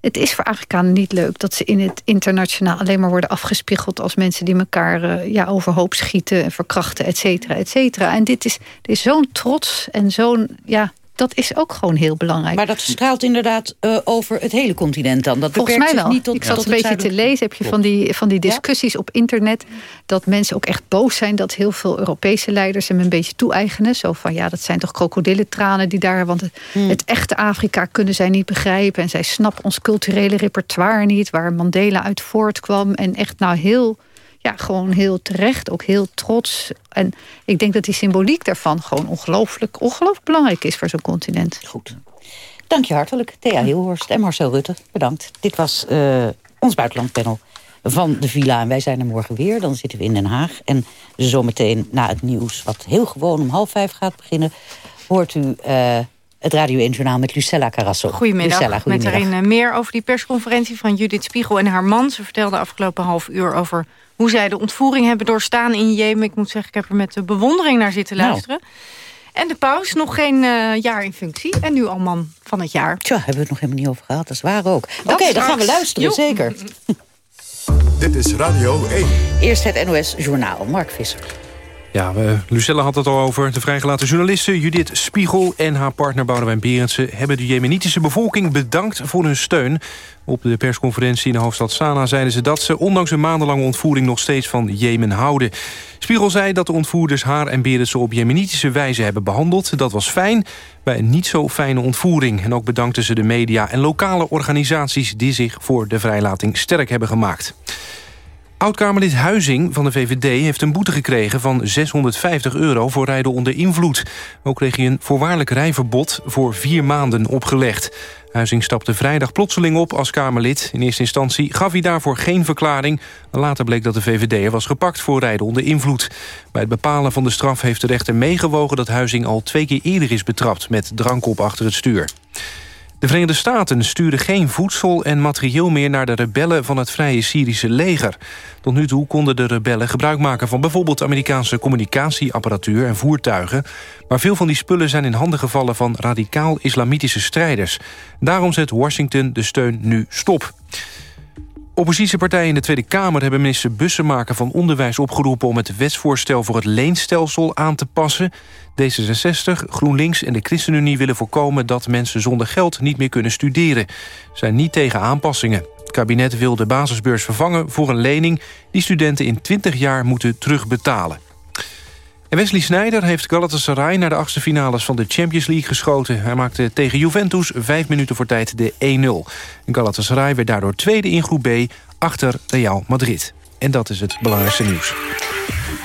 het is voor Afrikanen niet leuk dat ze in het internationaal alleen maar worden afgespiegeld als mensen die elkaar uh, ja, overhoop schieten en verkrachten, et cetera, et cetera. En dit is, dit is zo'n trots en zo'n ja, dat is ook gewoon heel belangrijk. Maar dat straalt inderdaad uh, over het hele continent dan? Dat Volgens mij wel. Niet tot, ik zat een beetje te lezen. Heb je van die, van die discussies op internet... dat mensen ook echt boos zijn... dat heel veel Europese leiders hem een beetje toe-eigenen. Zo van, ja, dat zijn toch krokodillentranen die daar... want het, hmm. het echte Afrika kunnen zij niet begrijpen... en zij snappen ons culturele repertoire niet... waar Mandela uit voortkwam. En echt nou heel ja, gewoon heel terecht, ook heel trots. En ik denk dat die symboliek daarvan gewoon ongelooflijk, ongelooflijk belangrijk is voor zo'n continent. Goed. Dank je hartelijk, Thea Hilhorst en Marcel Rutte. Bedankt. Dit was uh, ons buitenlandpanel van de Villa. En wij zijn er morgen weer. Dan zitten we in Den Haag. En zometeen na het nieuws, wat heel gewoon om half vijf gaat beginnen... hoort u uh, Het Radio 1 Journaal met Lucella Carrasso. Goedemiddag, Lucella, met daarin eh, meer over die persconferentie van Judith Spiegel en haar man. Ze vertelde afgelopen half uur over hoe zij de ontvoering hebben doorstaan in Jemen. Ik moet zeggen, ik heb er met bewondering naar zitten nou. luisteren. En de paus, nog geen uh, jaar in functie. En nu al man van het jaar. Tja, hebben we het nog helemaal niet over gehad. Dat is waar ook. Oké, dan gaan we luisteren, zeker. Dit is Radio 1. Eerst het NOS Journaal. Mark Visser. Ja, Lucella had het al over. De vrijgelaten journalisten Judith Spiegel en haar partner Boudewijn Berendsen... hebben de jemenitische bevolking bedankt voor hun steun. Op de persconferentie in de hoofdstad Sanaa zeiden ze dat ze... ondanks een maandenlange ontvoering nog steeds van Jemen houden. Spiegel zei dat de ontvoerders haar en Berendsen op jemenitische wijze hebben behandeld. Dat was fijn bij een niet zo fijne ontvoering. En ook bedankten ze de media en lokale organisaties... die zich voor de vrijlating sterk hebben gemaakt. Oud-Kamerlid Huizing van de VVD heeft een boete gekregen van 650 euro voor rijden onder invloed. Ook kreeg hij een voorwaardelijk rijverbod voor vier maanden opgelegd. Huizing stapte vrijdag plotseling op als Kamerlid. In eerste instantie gaf hij daarvoor geen verklaring. Later bleek dat de VVD'er was gepakt voor rijden onder invloed. Bij het bepalen van de straf heeft de rechter meegewogen... dat Huizing al twee keer eerder is betrapt met drank op achter het stuur. De Verenigde Staten sturen geen voedsel en materieel meer... naar de rebellen van het Vrije Syrische leger. Tot nu toe konden de rebellen gebruik maken... van bijvoorbeeld Amerikaanse communicatieapparatuur en voertuigen. Maar veel van die spullen zijn in handen gevallen... van radicaal-islamitische strijders. Daarom zet Washington de steun nu stop. Oppositiepartijen in de Tweede Kamer hebben minister Bussemaker van Onderwijs opgeroepen om het wetsvoorstel voor het leenstelsel aan te passen. D66, GroenLinks en de ChristenUnie willen voorkomen dat mensen zonder geld niet meer kunnen studeren. Zijn niet tegen aanpassingen. Het kabinet wil de basisbeurs vervangen voor een lening die studenten in 20 jaar moeten terugbetalen. Wesley Sneijder heeft Galatasaray naar de achtste finales van de Champions League geschoten. Hij maakte tegen Juventus vijf minuten voor tijd de 1-0. Galatasaray werd daardoor tweede in groep B achter Real Madrid. En dat is het belangrijkste nieuws.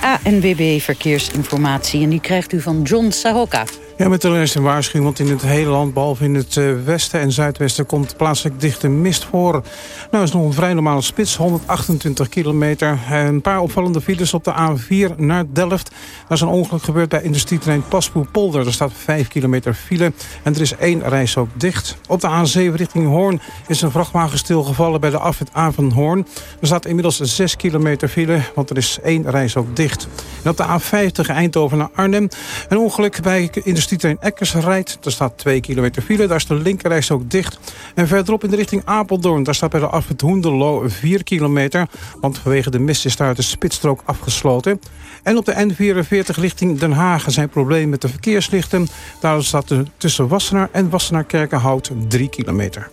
ANWB Verkeersinformatie en die krijgt u van John Sahoka. Ja, met de rest een waarschuwing, want in het hele land, behalve in het uh, westen en zuidwesten, komt plaatselijk dichte mist voor. Nou is nog een vrij normale spits, 128 kilometer. Een paar opvallende files op de A4 naar Delft. Daar is een ongeluk gebeurd bij industrietrein Paspoe-Polder. Er staat 5 kilometer file en er is één reis ook dicht. Op de A7 richting Hoorn is een vrachtwagen stilgevallen bij de afwit Avenhoorn. Er staat inmiddels 6 kilometer file, want er is één reis ook dicht. En op de A50 Eindhoven naar Arnhem. Een ongeluk bij in Ekkers rijdt. Er staat 2 kilometer file, daar is de linkerreis ook dicht. En verderop in de richting Apeldoorn, daar staat bij de afrit Hoenderloo 4 kilometer. Want vanwege de mist is daar de spitsstrook afgesloten. En op de N44 richting Den Haag zijn problemen met de verkeerslichten. Daar staat de tussen Wassenaar en Wassenaar-Kerkenhout 3 kilometer.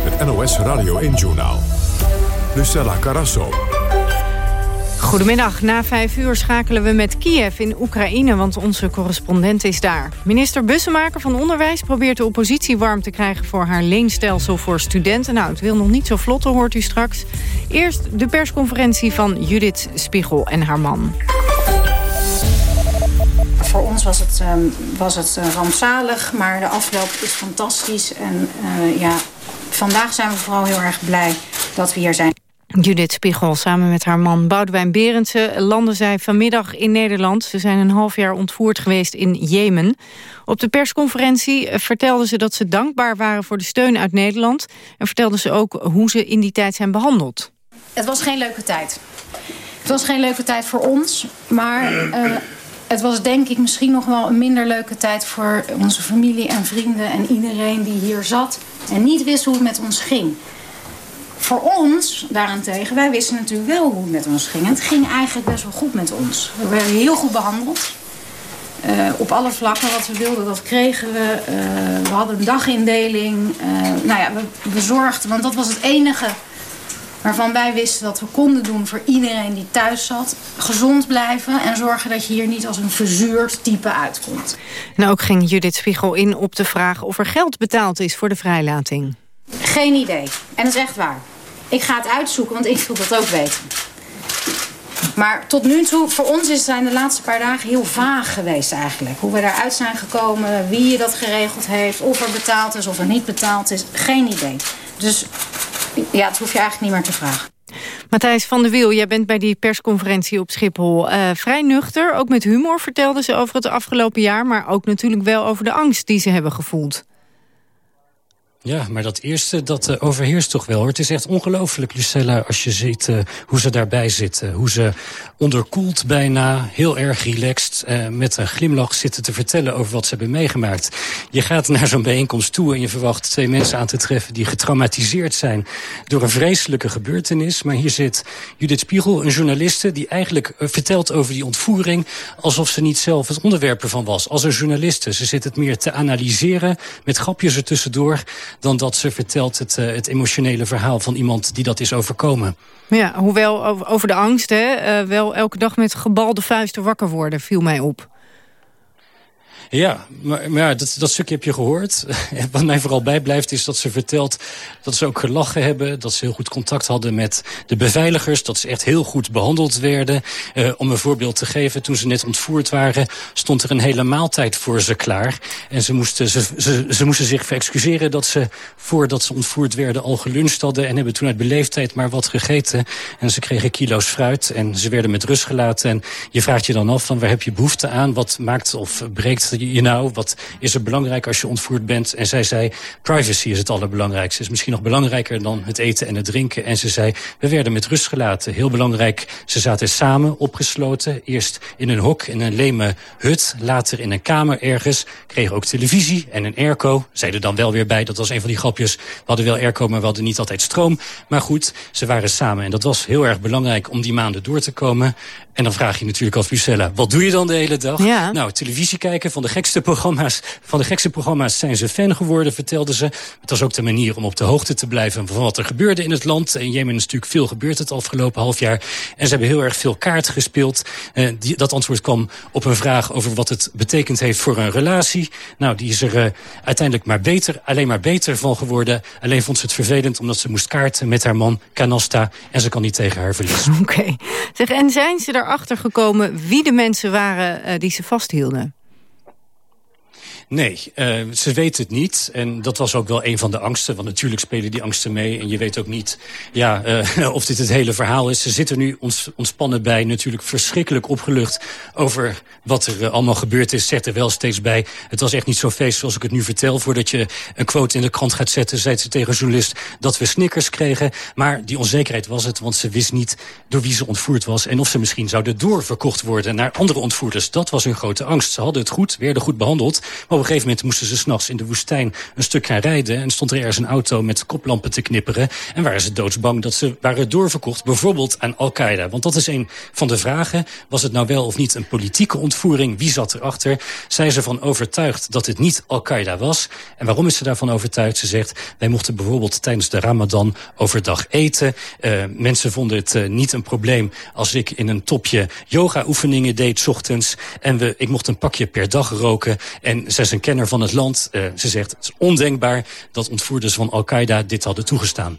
Het NOS Radio 1-journaal. Lucella Carasso. Goedemiddag. Na vijf uur schakelen we met Kiev in Oekraïne, want onze correspondent is daar. Minister Bussemaker van Onderwijs probeert de oppositie warm te krijgen voor haar leenstelsel voor studenten. Nou, het wil nog niet zo vlot, hoort u straks. Eerst de persconferentie van Judith Spiegel en haar man. Voor ons was het, uh, was het uh, rampzalig, maar de afloop is fantastisch. En uh, ja, vandaag zijn we vooral heel erg blij dat we hier zijn. Judith Spiegel samen met haar man Boudewijn Berendsen landen zij vanmiddag in Nederland. Ze zijn een half jaar ontvoerd geweest in Jemen. Op de persconferentie eh, vertelden ze dat ze dankbaar waren voor de steun uit Nederland. En vertelden ze ook hoe ze in die tijd zijn behandeld. Het was geen leuke tijd. Het was geen leuke tijd voor ons, maar uh, het was denk ik misschien nog wel een minder leuke tijd voor onze familie en vrienden en iedereen die hier zat en niet wist hoe het met ons ging. Voor ons, daarentegen, wij wisten natuurlijk wel hoe het met ons ging. Het ging eigenlijk best wel goed met ons. We werden heel goed behandeld. Uh, op alle vlakken wat we wilden, dat kregen we. Uh, we hadden een dagindeling. Uh, nou ja, we, we zorgden, want dat was het enige waarvan wij wisten dat we konden doen voor iedereen die thuis zat. Gezond blijven en zorgen dat je hier niet als een verzuurd type uitkomt. En ook ging Judith Spiegel in op de vraag of er geld betaald is voor de vrijlating. Geen idee. En dat is echt waar. Ik ga het uitzoeken, want ik wil dat ook weten. Maar tot nu toe, voor ons is zijn de laatste paar dagen heel vaag geweest eigenlijk. Hoe we daaruit zijn gekomen, wie je dat geregeld heeft, of er betaald is of er niet betaald is. Geen idee. Dus ja, dat hoef je eigenlijk niet meer te vragen. Matthijs van der Wiel, jij bent bij die persconferentie op Schiphol uh, vrij nuchter. Ook met humor vertelden ze over het afgelopen jaar... maar ook natuurlijk wel over de angst die ze hebben gevoeld. Ja, maar dat eerste, dat uh, overheerst toch wel. Hoor. Het is echt ongelooflijk, Lucella, als je ziet uh, hoe ze daarbij zitten. Hoe ze onderkoeld bijna, heel erg relaxed... Uh, met een glimlach zitten te vertellen over wat ze hebben meegemaakt. Je gaat naar zo'n bijeenkomst toe en je verwacht twee mensen aan te treffen... die getraumatiseerd zijn door een vreselijke gebeurtenis. Maar hier zit Judith Spiegel, een journaliste... die eigenlijk vertelt over die ontvoering... alsof ze niet zelf het onderwerp ervan was. Als een journaliste. Ze zit het meer te analyseren met grapjes ertussendoor dan dat ze vertelt het, uh, het emotionele verhaal van iemand die dat is overkomen. Ja, hoewel over de angst, hè, uh, wel elke dag met gebalde vuisten wakker worden, viel mij op. Ja, maar, maar dat, dat stukje heb je gehoord. Wat mij vooral bijblijft is dat ze vertelt dat ze ook gelachen hebben. Dat ze heel goed contact hadden met de beveiligers. Dat ze echt heel goed behandeld werden. Uh, om een voorbeeld te geven, toen ze net ontvoerd waren... stond er een hele maaltijd voor ze klaar. En ze moesten, ze, ze, ze moesten zich verexcuseren dat ze voordat ze ontvoerd werden... al geluncht hadden en hebben toen uit beleefdheid maar wat gegeten. En ze kregen kilo's fruit en ze werden met rust gelaten. En je vraagt je dan af van waar heb je behoefte aan? Wat maakt of breekt je nou? Wat is er belangrijk als je ontvoerd bent? En zij zei, privacy is het allerbelangrijkste. is misschien nog belangrijker dan het eten en het drinken. En ze zei, we werden met rust gelaten. Heel belangrijk, ze zaten samen opgesloten. Eerst in een hok, in een leme hut. Later in een kamer ergens. Kregen ook televisie en een airco. Zeiden dan wel weer bij, dat was een van die grapjes. We hadden wel airco, maar we hadden niet altijd stroom. Maar goed, ze waren samen. En dat was heel erg belangrijk om die maanden door te komen. En dan vraag je natuurlijk af, Lucella, wat doe je dan de hele dag? Ja. Nou, televisie kijken van de gekste programma's. Van de gekste programma's zijn ze fan geworden, vertelden ze. Het was ook de manier om op de hoogte te blijven van wat er gebeurde in het land. In Jemen is natuurlijk veel gebeurd het afgelopen half jaar. En ze hebben heel erg veel kaart gespeeld. Uh, die, dat antwoord kwam op een vraag over wat het betekend heeft voor een relatie. Nou, die is er uh, uiteindelijk maar beter, alleen maar beter van geworden. Alleen vond ze het vervelend omdat ze moest kaarten met haar man Canasta. En ze kan niet tegen haar verliezen. Oké. Zeg, en zijn ze erachter gekomen wie de mensen waren uh, die ze vasthielden? Nee, uh, ze weten het niet. En dat was ook wel een van de angsten. Want natuurlijk spelen die angsten mee. En je weet ook niet ja, uh, of dit het hele verhaal is. Ze zitten nu ons, ontspannen bij. Natuurlijk verschrikkelijk opgelucht over wat er uh, allemaal gebeurd is. Zegt er wel steeds bij. Het was echt niet zo'n feest zoals ik het nu vertel. Voordat je een quote in de krant gaat zetten, zei ze tegen een journalist dat we snickers kregen. Maar die onzekerheid was het. Want ze wist niet door wie ze ontvoerd was. En of ze misschien zouden doorverkocht worden naar andere ontvoerders. Dat was hun grote angst. Ze hadden het goed, werden goed behandeld. Maar een gegeven moment moesten ze s'nachts in de woestijn een stuk gaan rijden. En stond er ergens een auto met koplampen te knipperen. En waren ze doodsbang dat ze waren doorverkocht. Bijvoorbeeld aan Al-Qaeda. Want dat is een van de vragen. Was het nou wel of niet een politieke ontvoering? Wie zat erachter? Zij is ervan overtuigd dat het niet Al-Qaeda was. En waarom is ze daarvan overtuigd? Ze zegt, wij mochten bijvoorbeeld tijdens de Ramadan overdag eten. Uh, mensen vonden het uh, niet een probleem als ik in een topje yoga oefeningen deed 's ochtends. En we, ik mocht een pakje per dag roken. En zij een kenner van het land. Uh, ze zegt, het is ondenkbaar dat ontvoerders van Al-Qaeda dit hadden toegestaan.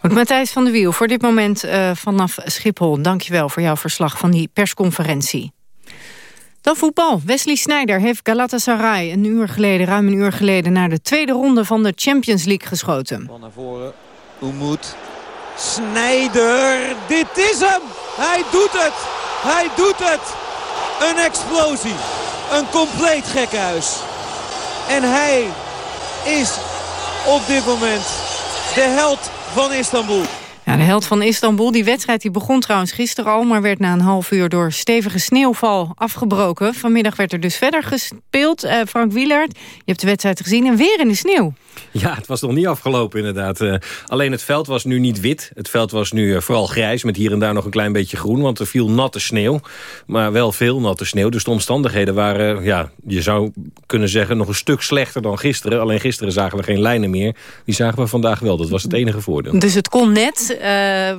Goed, Matthijs van der Wiel, voor dit moment uh, vanaf Schiphol. Dankjewel voor jouw verslag van die persconferentie. Dan voetbal. Wesley Sneijder heeft Galatasaray een uur geleden, ruim een uur geleden... naar de tweede ronde van de Champions League geschoten. Van naar voren, Umut. Sneijder, dit is hem! Hij doet het! Hij doet het! Een explosie. Een compleet gekkenhuis. En hij is op dit moment de held van Istanbul. Ja, de held van Istanbul. Die wedstrijd die begon trouwens gisteren al... maar werd na een half uur door stevige sneeuwval afgebroken. Vanmiddag werd er dus verder gespeeld. Uh, Frank Wielert, je hebt de wedstrijd gezien en weer in de sneeuw. Ja, het was nog niet afgelopen inderdaad. Uh, alleen het veld was nu niet wit. Het veld was nu uh, vooral grijs met hier en daar nog een klein beetje groen. Want er viel natte sneeuw. Maar wel veel natte sneeuw. Dus de omstandigheden waren, ja, je zou kunnen zeggen... nog een stuk slechter dan gisteren. Alleen gisteren zagen we geen lijnen meer. Die zagen we vandaag wel. Dat was het enige voordeel. Dus het kon net. Uh,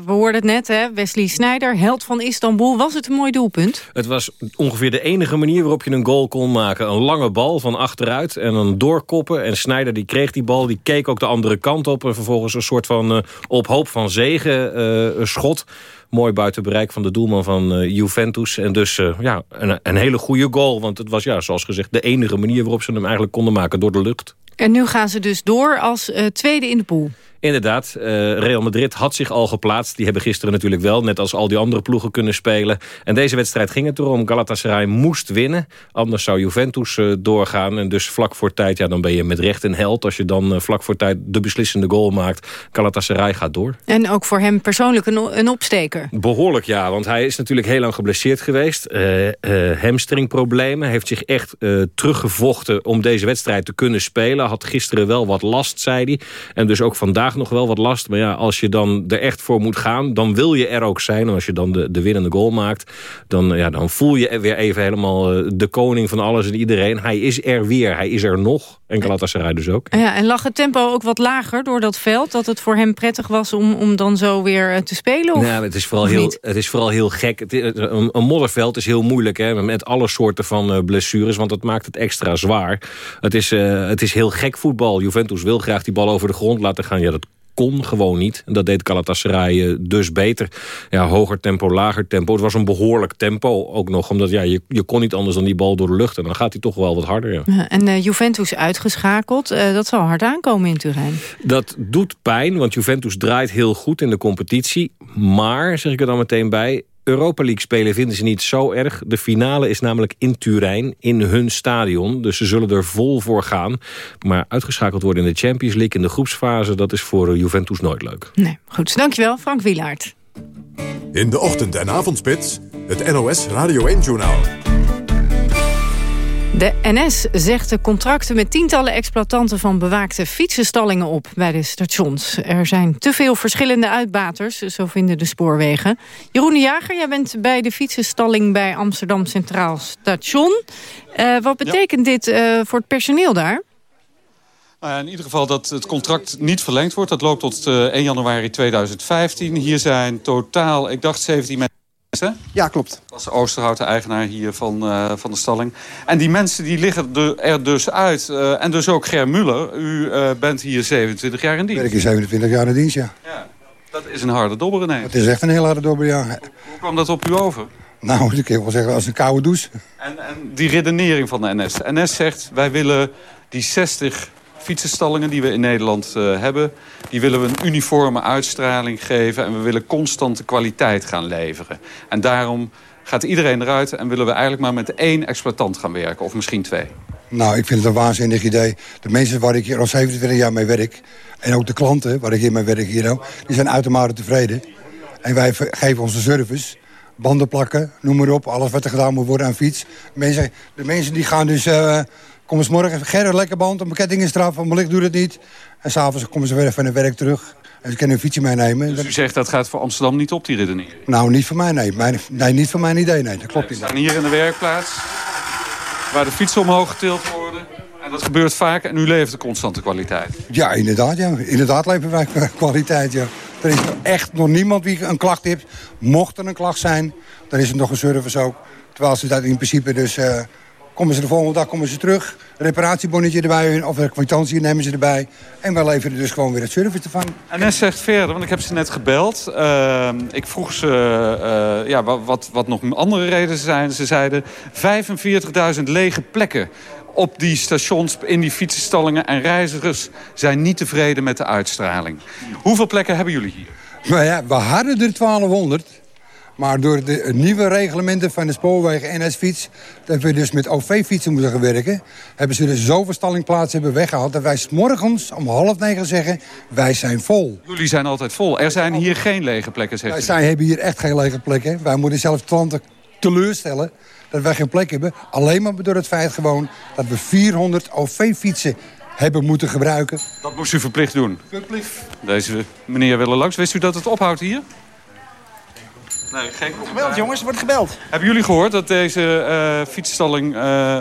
we hoorden het net, hè? Wesley Sneijder, held van Istanbul. Was het een mooi doelpunt? Het was ongeveer de enige manier waarop je een goal kon maken. Een lange bal van achteruit en dan doorkoppen. En Sneijder die kreeg die die keek ook de andere kant op. En vervolgens een soort van uh, op hoop van zegen uh, schot. Mooi buiten bereik van de doelman van uh, Juventus. En dus ja, een, een hele goede goal. Want het was, ja, zoals gezegd, de enige manier waarop ze hem eigenlijk konden maken door de lucht. En nu gaan ze dus door als tweede in de pool. Inderdaad, uh, Real Madrid had zich al geplaatst. Die hebben gisteren natuurlijk wel, net als al die andere ploegen, kunnen spelen. En deze wedstrijd ging het erom. Galatasaray moest winnen. Anders zou Juventus uh, doorgaan. En dus vlak voor tijd, ja, dan ben je met recht een held. Als je dan uh, vlak voor tijd de beslissende goal maakt. Galatasaray gaat door. En ook voor hem persoonlijk een, een opsteker. Behoorlijk, ja. Want hij is natuurlijk heel lang geblesseerd geweest. hamstringproblemen. Heeft zich echt teruggevochten om deze wedstrijd te kunnen spelen. Had gisteren wel wat last, zei hij. En dus ook vandaag nog wel wat last. Maar ja, als je dan er echt voor moet gaan, dan wil je er ook zijn. En als je dan de, de winnende goal maakt, dan, ja, dan voel je weer even helemaal eh, de koning van alles en iedereen. Hij is er weer, hij is er nog. En Galatasaray dus ook. Ja, en lag het tempo ook wat lager door dat veld? Dat het voor hem prettig was om, om dan zo weer eh, te spelen? Of, nou, het, is vooral heel, het is vooral heel gek. Het, een, een, modderveld is heel moeilijk hè, met alle soorten van uh, blessures. Want dat maakt het extra zwaar. Het is, uh, het is heel gek voetbal. Juventus wil graag die bal over de grond laten gaan. Ja, dat kon gewoon niet. En dat deed Galatasaray eh, dus beter. Ja, hoger tempo, lager tempo. Het was een behoorlijk tempo ook nog. Omdat ja, je, je kon niet anders dan die bal door de lucht. En dan gaat hij toch wel wat harder. Ja. en uh, Juventus uitgeschakeld. Uh, dat zal hard aankomen in Turijn. Dat doet pijn, want Juventus draait heel goed in de competitie. Maar, zeg ik er dan meteen bij... Europa League spelen vinden ze niet zo erg. De finale is namelijk in Turijn, in hun stadion. Dus ze zullen er vol voor gaan. Maar uitgeschakeld worden in de Champions League in de groepsfase... dat is voor Juventus nooit leuk. Nee, goed. Dankjewel, Frank Wielaert. In de ochtend- en avondspits, het NOS Radio 1-journaal. De NS zegt de contracten met tientallen exploitanten van bewaakte fietsenstallingen op bij de stations. Er zijn te veel verschillende uitbaters, zo vinden de spoorwegen. Jeroen de Jager, jij bent bij de fietsenstalling bij Amsterdam Centraal Station. Uh, wat betekent dit uh, voor het personeel daar? Nou ja, in ieder geval dat het contract niet verlengd wordt. Dat loopt tot uh, 1 januari 2015. Hier zijn totaal, ik dacht 17 mensen. Ja, klopt. Dat is Oosterhout, de eigenaar hier van, uh, van de stalling. En die mensen die liggen er dus uit. Uh, en dus ook Ger Muller. U uh, bent hier 27 jaar in dienst. Ben ik hier 27 jaar in dienst, ja. ja. Dat is een harde dobber, nee. Dat is echt een heel harde dobber, ja. Hoe kwam dat op u over? Nou, ik kan wel zeggen, als een koude douche. En, en die redenering van de NS. De NS zegt, wij willen die 60 fietsenstallingen die we in Nederland uh, hebben... die willen we een uniforme uitstraling geven... en we willen constante kwaliteit gaan leveren. En daarom gaat iedereen eruit en willen we eigenlijk maar met één exploitant gaan werken. Of misschien twee. Nou, ik vind het een waanzinnig idee. De mensen waar ik hier al 27 jaar mee werk... en ook de klanten waar ik hier mee werk, hier, die zijn uitermate tevreden. En wij geven onze service banden plakken, noem maar op. Alles wat er gedaan moet worden aan fiets. Mensen, de mensen die gaan dus... Uh, Kom eens morgen, Gerrit, lekker band, een ketting is eraf, mijn licht doet het niet. En s'avonds komen ze weer van hun werk terug. En ze kunnen een fietsje meenemen. Dus u zegt dat gaat voor Amsterdam niet op, die redenering? Nou, niet voor mij, nee. Mijn, nee, niet voor mijn idee, nee. Dat klopt niet. We staan hier in de werkplaats, waar de fietsen omhoog getild worden. En dat gebeurt vaak en u levert de constante kwaliteit. Ja, inderdaad, ja. Inderdaad leveren wij kwaliteit, ja. Er is echt nog niemand die een klacht heeft. Mocht er een klacht zijn, dan is het nog een service ook. Terwijl ze dat in principe dus... Uh, komen ze de volgende dag komen ze terug. Reparatiebonnetje erbij, of een kwitantie nemen ze erbij. En wij leveren dus gewoon weer het service te vangen. NS zegt verder, want ik heb ze net gebeld. Uh, ik vroeg ze uh, ja, wat, wat nog andere redenen zijn. Ze zeiden 45.000 lege plekken op die stations, in die fietsenstallingen. En reizigers zijn niet tevreden met de uitstraling. Hoeveel plekken hebben jullie hier? Nou ja, we hadden er 1200. Maar door de nieuwe reglementen van de spoorwegen NS-fiets... dat we dus met OV-fietsen moeten gaan werken... hebben ze dus zoveel stallingplaatsen hebben weggehaald... dat wij s morgens om half negen zeggen, wij zijn vol. Jullie zijn altijd vol. Er zijn hier geen lege plekken, zegt Wij zijn, hebben hier echt geen lege plekken. Wij moeten zelfs klanten teleurstellen dat wij geen plek hebben. Alleen maar door het feit gewoon dat we 400 OV-fietsen hebben moeten gebruiken. Dat moest u verplicht doen? Verplicht. Deze meneer willen langs. Wist u dat het ophoudt hier? Nee, geen wordt gebeld, jongens. wordt gebeld. Hebben jullie gehoord dat deze uh, fietsstalling uh,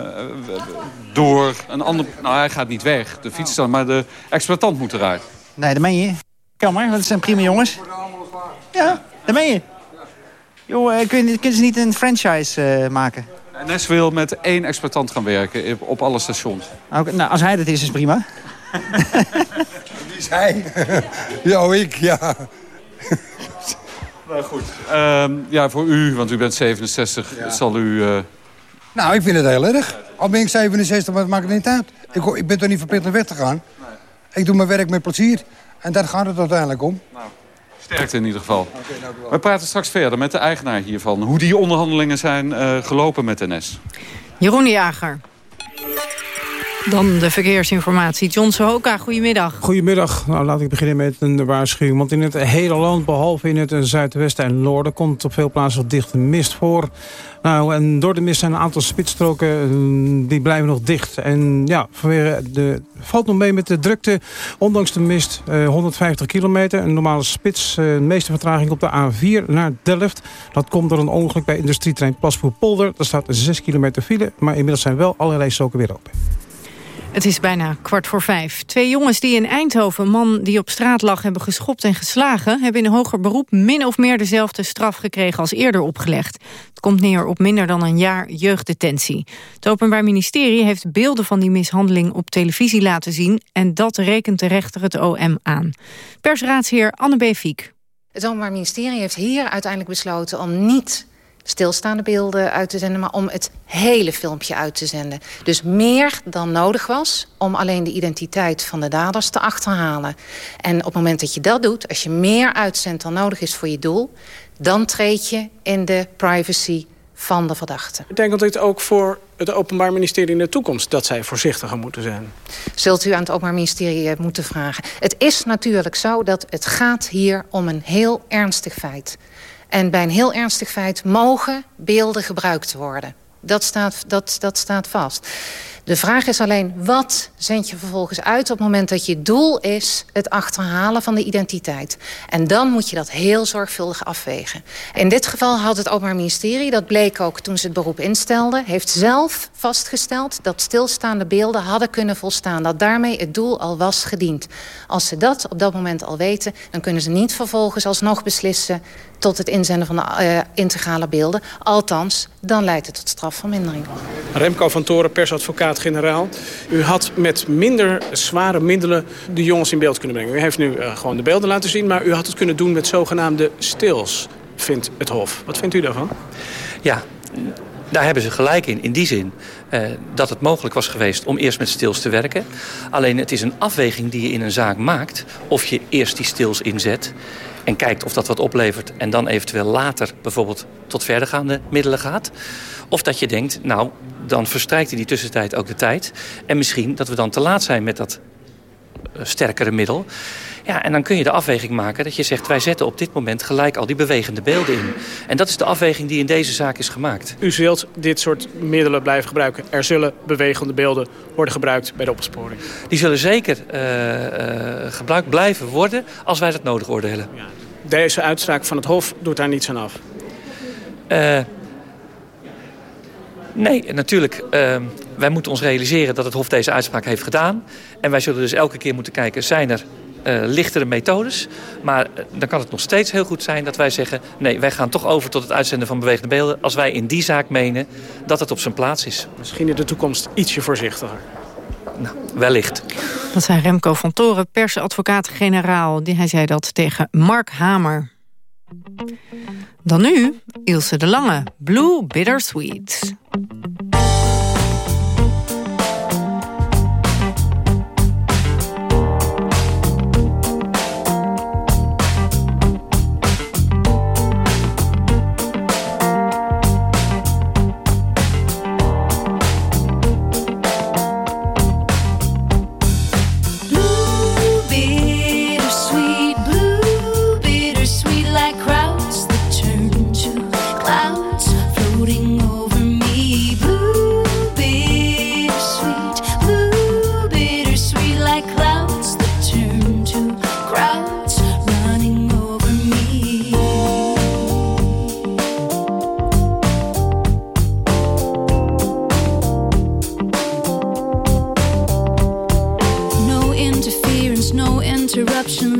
door een ander... Nou, hij gaat niet weg, de fietsstalling, maar de exploitant moet eruit. Nee, dat meen je. Kom maar, dat zijn prima jongens. Ja, dat meen je. Joh, kunnen, kunnen ze niet een franchise uh, maken? NS wil met één exploitant gaan werken op alle stations. Okay, nou, als hij dat is, is prima. Wie is hij? ja, ik, ja. Nou goed, um, ja, voor u, want u bent 67, ja. zal u... Uh... Nou, ik vind het heel erg. Al ben ik 67, maar het maakt het niet uit. Ik, ik ben toch niet verplicht om weg te gaan? Nee. Ik doe mijn werk met plezier. En daar gaat het uiteindelijk om. Sterkte in ieder geval. We praten straks verder met de eigenaar hiervan. Hoe die onderhandelingen zijn uh, gelopen met NS. Jeroen de Jager. Dan de verkeersinformatie. John Sohoka, goedemiddag. Goedemiddag. Nou, laat ik beginnen met een waarschuwing. Want in het hele land, behalve in het zuidwesten en noorden... komt op veel plaatsen dichte mist voor. Nou, en door de mist zijn een aantal spitsstroken mm, die blijven nog dicht. En ja, vanwege de, valt nog mee met de drukte. Ondanks de mist, 150 eh, kilometer. Een normale spits. Eh, de meeste vertraging op de A4 naar Delft. Dat komt door een ongeluk bij industrietrein Paspoorpolder. Daar staat 6 kilometer file. Maar inmiddels zijn wel allerlei stroken weer open. Het is bijna kwart voor vijf. Twee jongens die in Eindhoven een man die op straat lag hebben geschopt en geslagen... hebben in hoger beroep min of meer dezelfde straf gekregen als eerder opgelegd. Het komt neer op minder dan een jaar jeugddetentie. Het Openbaar Ministerie heeft beelden van die mishandeling op televisie laten zien... en dat rekent de rechter het OM aan. Persraadsheer Anne B. Fiek. Het Openbaar Ministerie heeft hier uiteindelijk besloten om niet stilstaande beelden uit te zenden... maar om het hele filmpje uit te zenden. Dus meer dan nodig was om alleen de identiteit van de daders te achterhalen. En op het moment dat je dat doet, als je meer uitzendt dan nodig is voor je doel... dan treed je in de privacy van de verdachte. Betekent dit ook voor het Openbaar Ministerie in de toekomst... dat zij voorzichtiger moeten zijn? Zult u aan het Openbaar Ministerie eh, moeten vragen. Het is natuurlijk zo dat het gaat hier om een heel ernstig feit. En bij een heel ernstig feit mogen beelden gebruikt worden. Dat staat, dat, dat staat vast. De vraag is alleen, wat zend je vervolgens uit op het moment dat je doel is... het achterhalen van de identiteit. En dan moet je dat heel zorgvuldig afwegen. In dit geval had het Openbaar Ministerie, dat bleek ook toen ze het beroep instelden... heeft zelf vastgesteld dat stilstaande beelden hadden kunnen volstaan. Dat daarmee het doel al was gediend. Als ze dat op dat moment al weten... dan kunnen ze niet vervolgens alsnog beslissen tot het inzenden van de uh, integrale beelden. Althans, dan leidt het tot strafvermindering. Remco van Toren, persadvocaat-generaal. U had met minder zware middelen de jongens in beeld kunnen brengen. U heeft nu uh, gewoon de beelden laten zien, maar u had het kunnen doen met zogenaamde stils, vindt het Hof. Wat vindt u daarvan? Ja, daar hebben ze gelijk in, in die zin uh, dat het mogelijk was geweest om eerst met stils te werken. Alleen het is een afweging die je in een zaak maakt... of je eerst die stils inzet en kijkt of dat wat oplevert... en dan eventueel later bijvoorbeeld tot verdergaande middelen gaat. Of dat je denkt, nou, dan verstrijkt in die tussentijd ook de tijd. En misschien dat we dan te laat zijn met dat uh, sterkere middel. Ja, en dan kun je de afweging maken dat je zegt... wij zetten op dit moment gelijk al die bewegende beelden in. En dat is de afweging die in deze zaak is gemaakt. U zult dit soort middelen blijven gebruiken. Er zullen bewegende beelden worden gebruikt bij de opsporing. Die zullen zeker uh, uh, gebruikt blijven worden als wij dat nodig oordelen. Ja. Deze uitspraak van het Hof doet daar niets aan af. Uh, nee, natuurlijk. Uh, wij moeten ons realiseren dat het Hof deze uitspraak heeft gedaan. En wij zullen dus elke keer moeten kijken... zijn er uh, lichtere methodes. Maar uh, dan kan het nog steeds heel goed zijn dat wij zeggen... nee, wij gaan toch over tot het uitzenden van bewegende beelden... als wij in die zaak menen dat het op zijn plaats is. Misschien in de toekomst ietsje voorzichtiger. Nou, wellicht. Dat zijn Remco van Toren, persadvocaat-generaal. Hij zei dat tegen Mark Hamer. Dan nu Ilse de Lange, Blue Bittersweet.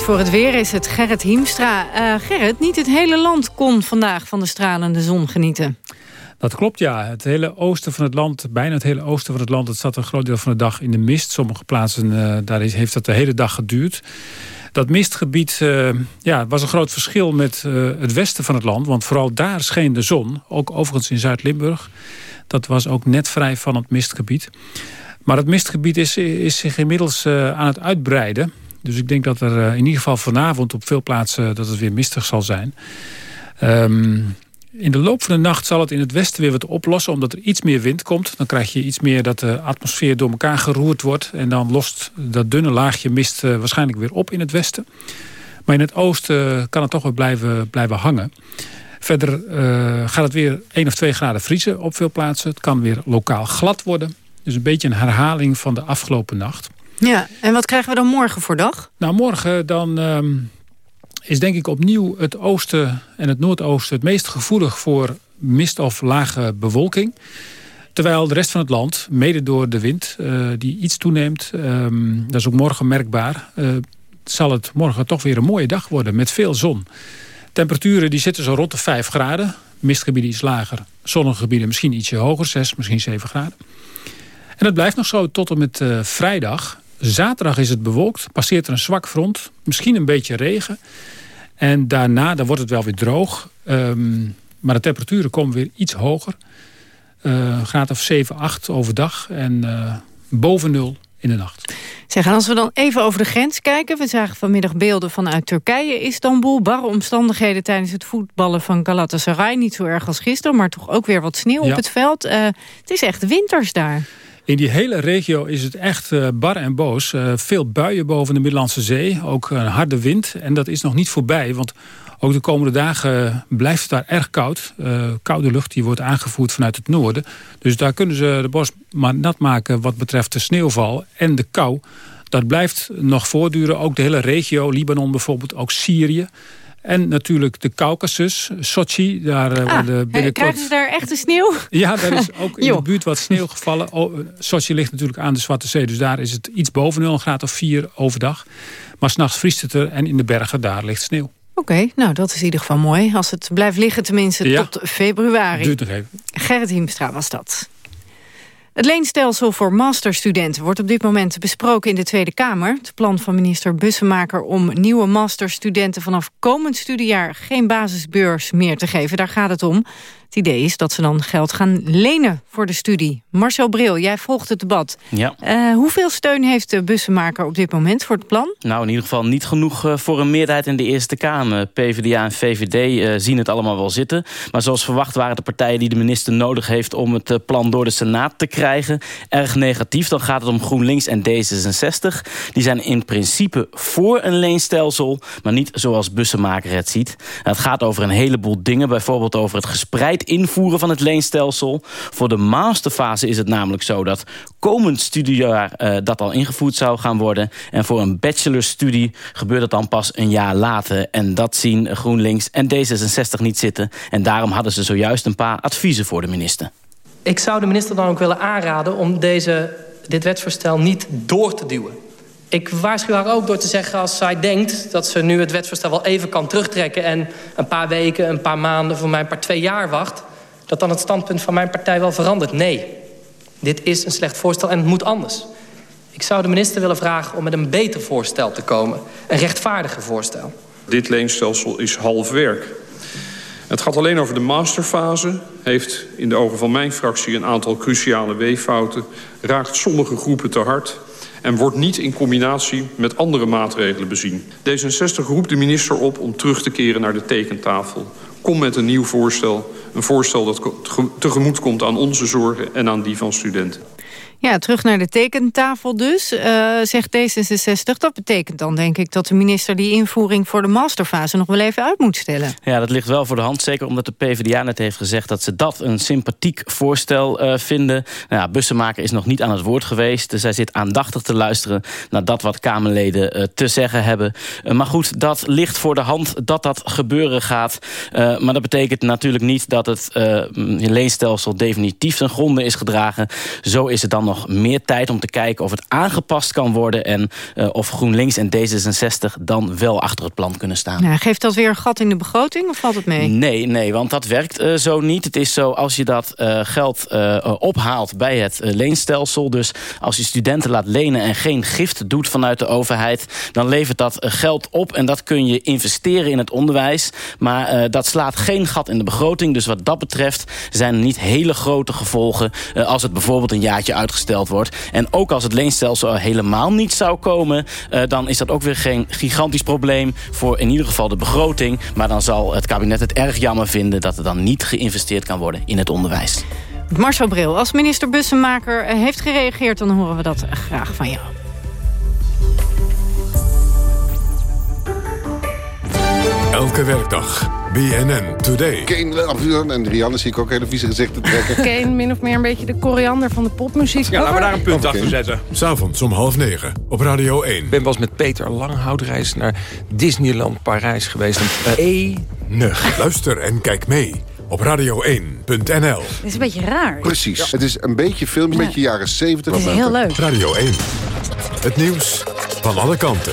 Voor het weer is het Gerrit Hiemstra. Eh, Gerrit, niet het hele land kon vandaag van de stralende zon genieten. Dat klopt, ja. Het hele oosten van het land, bijna het hele oosten van het land... het zat een groot deel van de dag in de mist. Sommige plaatsen, eh, daar heeft dat de hele dag geduurd. Dat mistgebied eh, ja, was een groot verschil met het westen van het land. Want vooral daar scheen de zon. Ook overigens in Zuid-Limburg. Dat was ook net vrij van het mistgebied. Maar het mistgebied is, is zich inmiddels aan het uitbreiden. Dus ik denk dat er eh, in ieder geval vanavond op veel plaatsen... dat het weer mistig zal zijn. Ehm, in de loop van de nacht zal het in het westen weer wat oplossen... omdat er iets meer wind komt. Dan krijg je iets meer dat de atmosfeer door elkaar geroerd wordt... en dan lost dat dunne laagje mist eh, waarschijnlijk weer op in het westen. Maar in het oosten kan het toch weer blijven, blijven hangen. Verder eh, gaat het weer 1 of 2 graden vriezen op veel plaatsen. Het kan weer lokaal glad worden. Dus een beetje een herhaling van de afgelopen nacht. Ja, en wat krijgen we dan morgen voor dag? Nou, morgen dan ehm, is denk ik opnieuw het oosten en het noordoosten... het meest gevoelig voor mist of lage bewolking. Terwijl de rest van het land, mede door de wind eh, die iets toeneemt... ehm, dat is ook morgen merkbaar... eh, zal het morgen toch weer een mooie dag worden met veel zon. Temperaturen die zitten zo rond de 5 graden. Mistgebieden iets lager. Zonnige gebieden misschien ietsje hoger, 6, misschien 7 graden. En dat blijft nog zo tot en met eh, vrijdag. Zaterdag is het bewolkt, passeert er een zwak front. Misschien een beetje regen. En daarna dan wordt het wel weer droog. Ehm, maar de temperaturen komen weer iets hoger. Eh graad of 7, 8 overdag. En eh, boven nul in de nacht. Zeg, als we dan even over de grens kijken. We zagen vanmiddag beelden vanuit Turkije, Istanbul. Barre omstandigheden tijdens het voetballen van Galatasaray. Niet zo erg als gisteren, maar toch ook weer wat sneeuw Ja. op het veld. Eh, het is echt winters daar. In die hele regio is het echt eh, bar en boos. Eh, veel buien boven de Middellandse Zee. Ook een harde wind. En dat is nog niet voorbij. Want ook de komende dagen blijft het daar erg koud. Eh, koude lucht die wordt aangevoerd vanuit het noorden. Dus daar kunnen ze de bos maar nat maken wat betreft de sneeuwval en de kou. Dat blijft nog voortduren. Ook de hele regio, Libanon bijvoorbeeld, ook Syrië. En natuurlijk de Caucasus, Sochi. Daar eh, Ah, worden binnenkort... krijgen ze daar echte sneeuw? Ja, daar is ook in de buurt wat sneeuw gevallen. Oh, Sochi ligt natuurlijk aan de Zwarte Zee. Dus daar is het iets boven 0 graad of 4 overdag. Maar s'nachts vriest het er en in de bergen daar ligt sneeuw. Oké, nou dat is in ieder geval mooi. Als het blijft liggen tenminste Ja. tot februari. Duurt nog even. Gerrit Hiemstra was dat. Het leenstelsel voor masterstudenten wordt op dit moment besproken in de Tweede Kamer. Het plan van minister Bussemaker om nieuwe masterstudenten vanaf komend studiejaar geen basisbeurs meer te geven. Daar gaat het om. Het idee is dat ze dan geld gaan lenen voor de studie. Marcel Bril, jij volgt het debat. Ja. Uh, hoeveel steun heeft de bussenmaker op dit moment voor het plan? Nou, in ieder geval niet genoeg uh, voor een meerderheid in de Eerste Kamer. PvdA en VVD uh, zien het allemaal wel zitten. Maar zoals verwacht waren de partijen die de minister nodig heeft... om het plan door de Senaat te krijgen erg negatief. Dan gaat het om GroenLinks en D66. Die zijn in principe voor een leenstelsel... maar niet zoals bussenmaker het ziet. Het gaat over een heleboel dingen. Bijvoorbeeld over het gespreid invoeren van het leenstelsel. Voor de masterfase is het namelijk zo dat komend studiejaar uh, dat al ingevoerd zou gaan worden. En voor een bachelorstudie gebeurt dat dan pas een jaar later. En dat zien GroenLinks en D66 niet zitten. En daarom hadden ze zojuist een paar adviezen voor de minister. Ik zou de minister dan ook willen aanraden om deze, dit wetsvoorstel niet door te duwen. Ik waarschuw haar ook door te zeggen als zij denkt dat ze nu het wetsvoorstel wel even kan terugtrekken... en een paar weken, een paar maanden, voor mij een paar twee jaar wacht... dat dan het standpunt van mijn partij wel verandert. Nee, dit is een slecht voorstel en het moet anders. Ik zou de minister willen vragen om met een beter voorstel te komen. Een rechtvaardiger voorstel. Dit leenstelsel is half werk. Het gaat alleen over de masterfase. Heeft in de ogen van mijn fractie een aantal cruciale weeffouten. Raakt sommige groepen te hard en wordt niet in combinatie met andere maatregelen bezien. D66 roept de minister op om terug te keren naar de tekentafel. Kom met een nieuw voorstel. Een voorstel dat tegemoet komt aan onze zorgen en aan die van studenten. Ja, terug naar de tekentafel dus, uh, zegt D66. Dat betekent dan denk ik dat de minister die invoering voor de masterfase nog wel even uit moet stellen. Ja, dat ligt wel voor de hand. Zeker omdat de PvdA net heeft gezegd dat ze dat een sympathiek voorstel uh, vinden. Nou ja, Bussenmaker is nog niet aan het woord geweest. Dus zij zit aandachtig te luisteren naar dat wat Kamerleden uh, te zeggen hebben. maar goed, dat ligt voor de hand dat dat gebeuren gaat. maar dat betekent natuurlijk niet dat het leenstelsel definitief ten gronde is gedragen. Zo is het dan nog meer tijd om te kijken of het aangepast kan worden... en uh, of GroenLinks en D66 dan wel achter het plan kunnen staan. Ja, geeft dat weer een gat in de begroting of valt het mee? Nee, nee want dat werkt uh, zo niet. Het is zo als je dat uh, geld ophaalt bij het leenstelsel... dus als je studenten laat lenen en geen gift doet vanuit de overheid... dan levert dat geld op en dat kun je investeren in het onderwijs. Maar dat slaat geen gat in de begroting. Dus wat dat betreft zijn er niet hele grote gevolgen... als het bijvoorbeeld een jaartje uitgesteld wordt. En ook als het leenstelsel helemaal niet zou komen... Uh, dan is dat ook weer geen gigantisch probleem voor in ieder geval de begroting. Maar dan zal het kabinet het erg jammer vinden... dat er dan niet geïnvesteerd kan worden in het onderwijs. Marcel Bril, als minister Bussenmaker heeft gereageerd... dan horen we dat graag van jou. Elke werkdag. BNN Today. Kane, en Rianne zie ik ook hele vieze gezichten trekken. Kane, min of meer een beetje de koriander van de popmuziek. Ja, laten we daar een punt achter zetten. S'avonds om half negen op Radio 1. Ik ben pas met Peter Langhoutreis naar Disneyland Parijs geweest. Enig. Luister en kijk mee op radio1.nl. Het is een beetje raar. Precies. Ja. Het is een beetje film, een beetje jaren 70. Het is heel leuk. Radio 1. Het nieuws van alle kanten.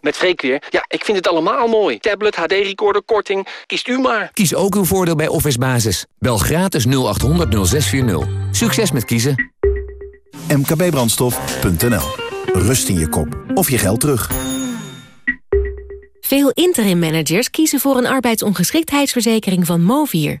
Met Freek weer. Ja, ik vind het allemaal mooi. Tablet, HD-recorder, korting. Kiest u maar. Kies ook uw voordeel bij Office Basis. Bel gratis 0800 0640. Succes met kiezen. mkbbrandstof.nl Rust in je kop. Of je geld terug. Veel interim managers kiezen voor een arbeidsongeschiktheidsverzekering van Movier.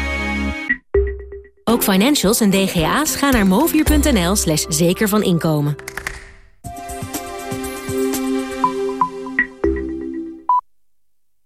Ook financials en DGA's gaan naar movier.nl slash zeker van inkomen.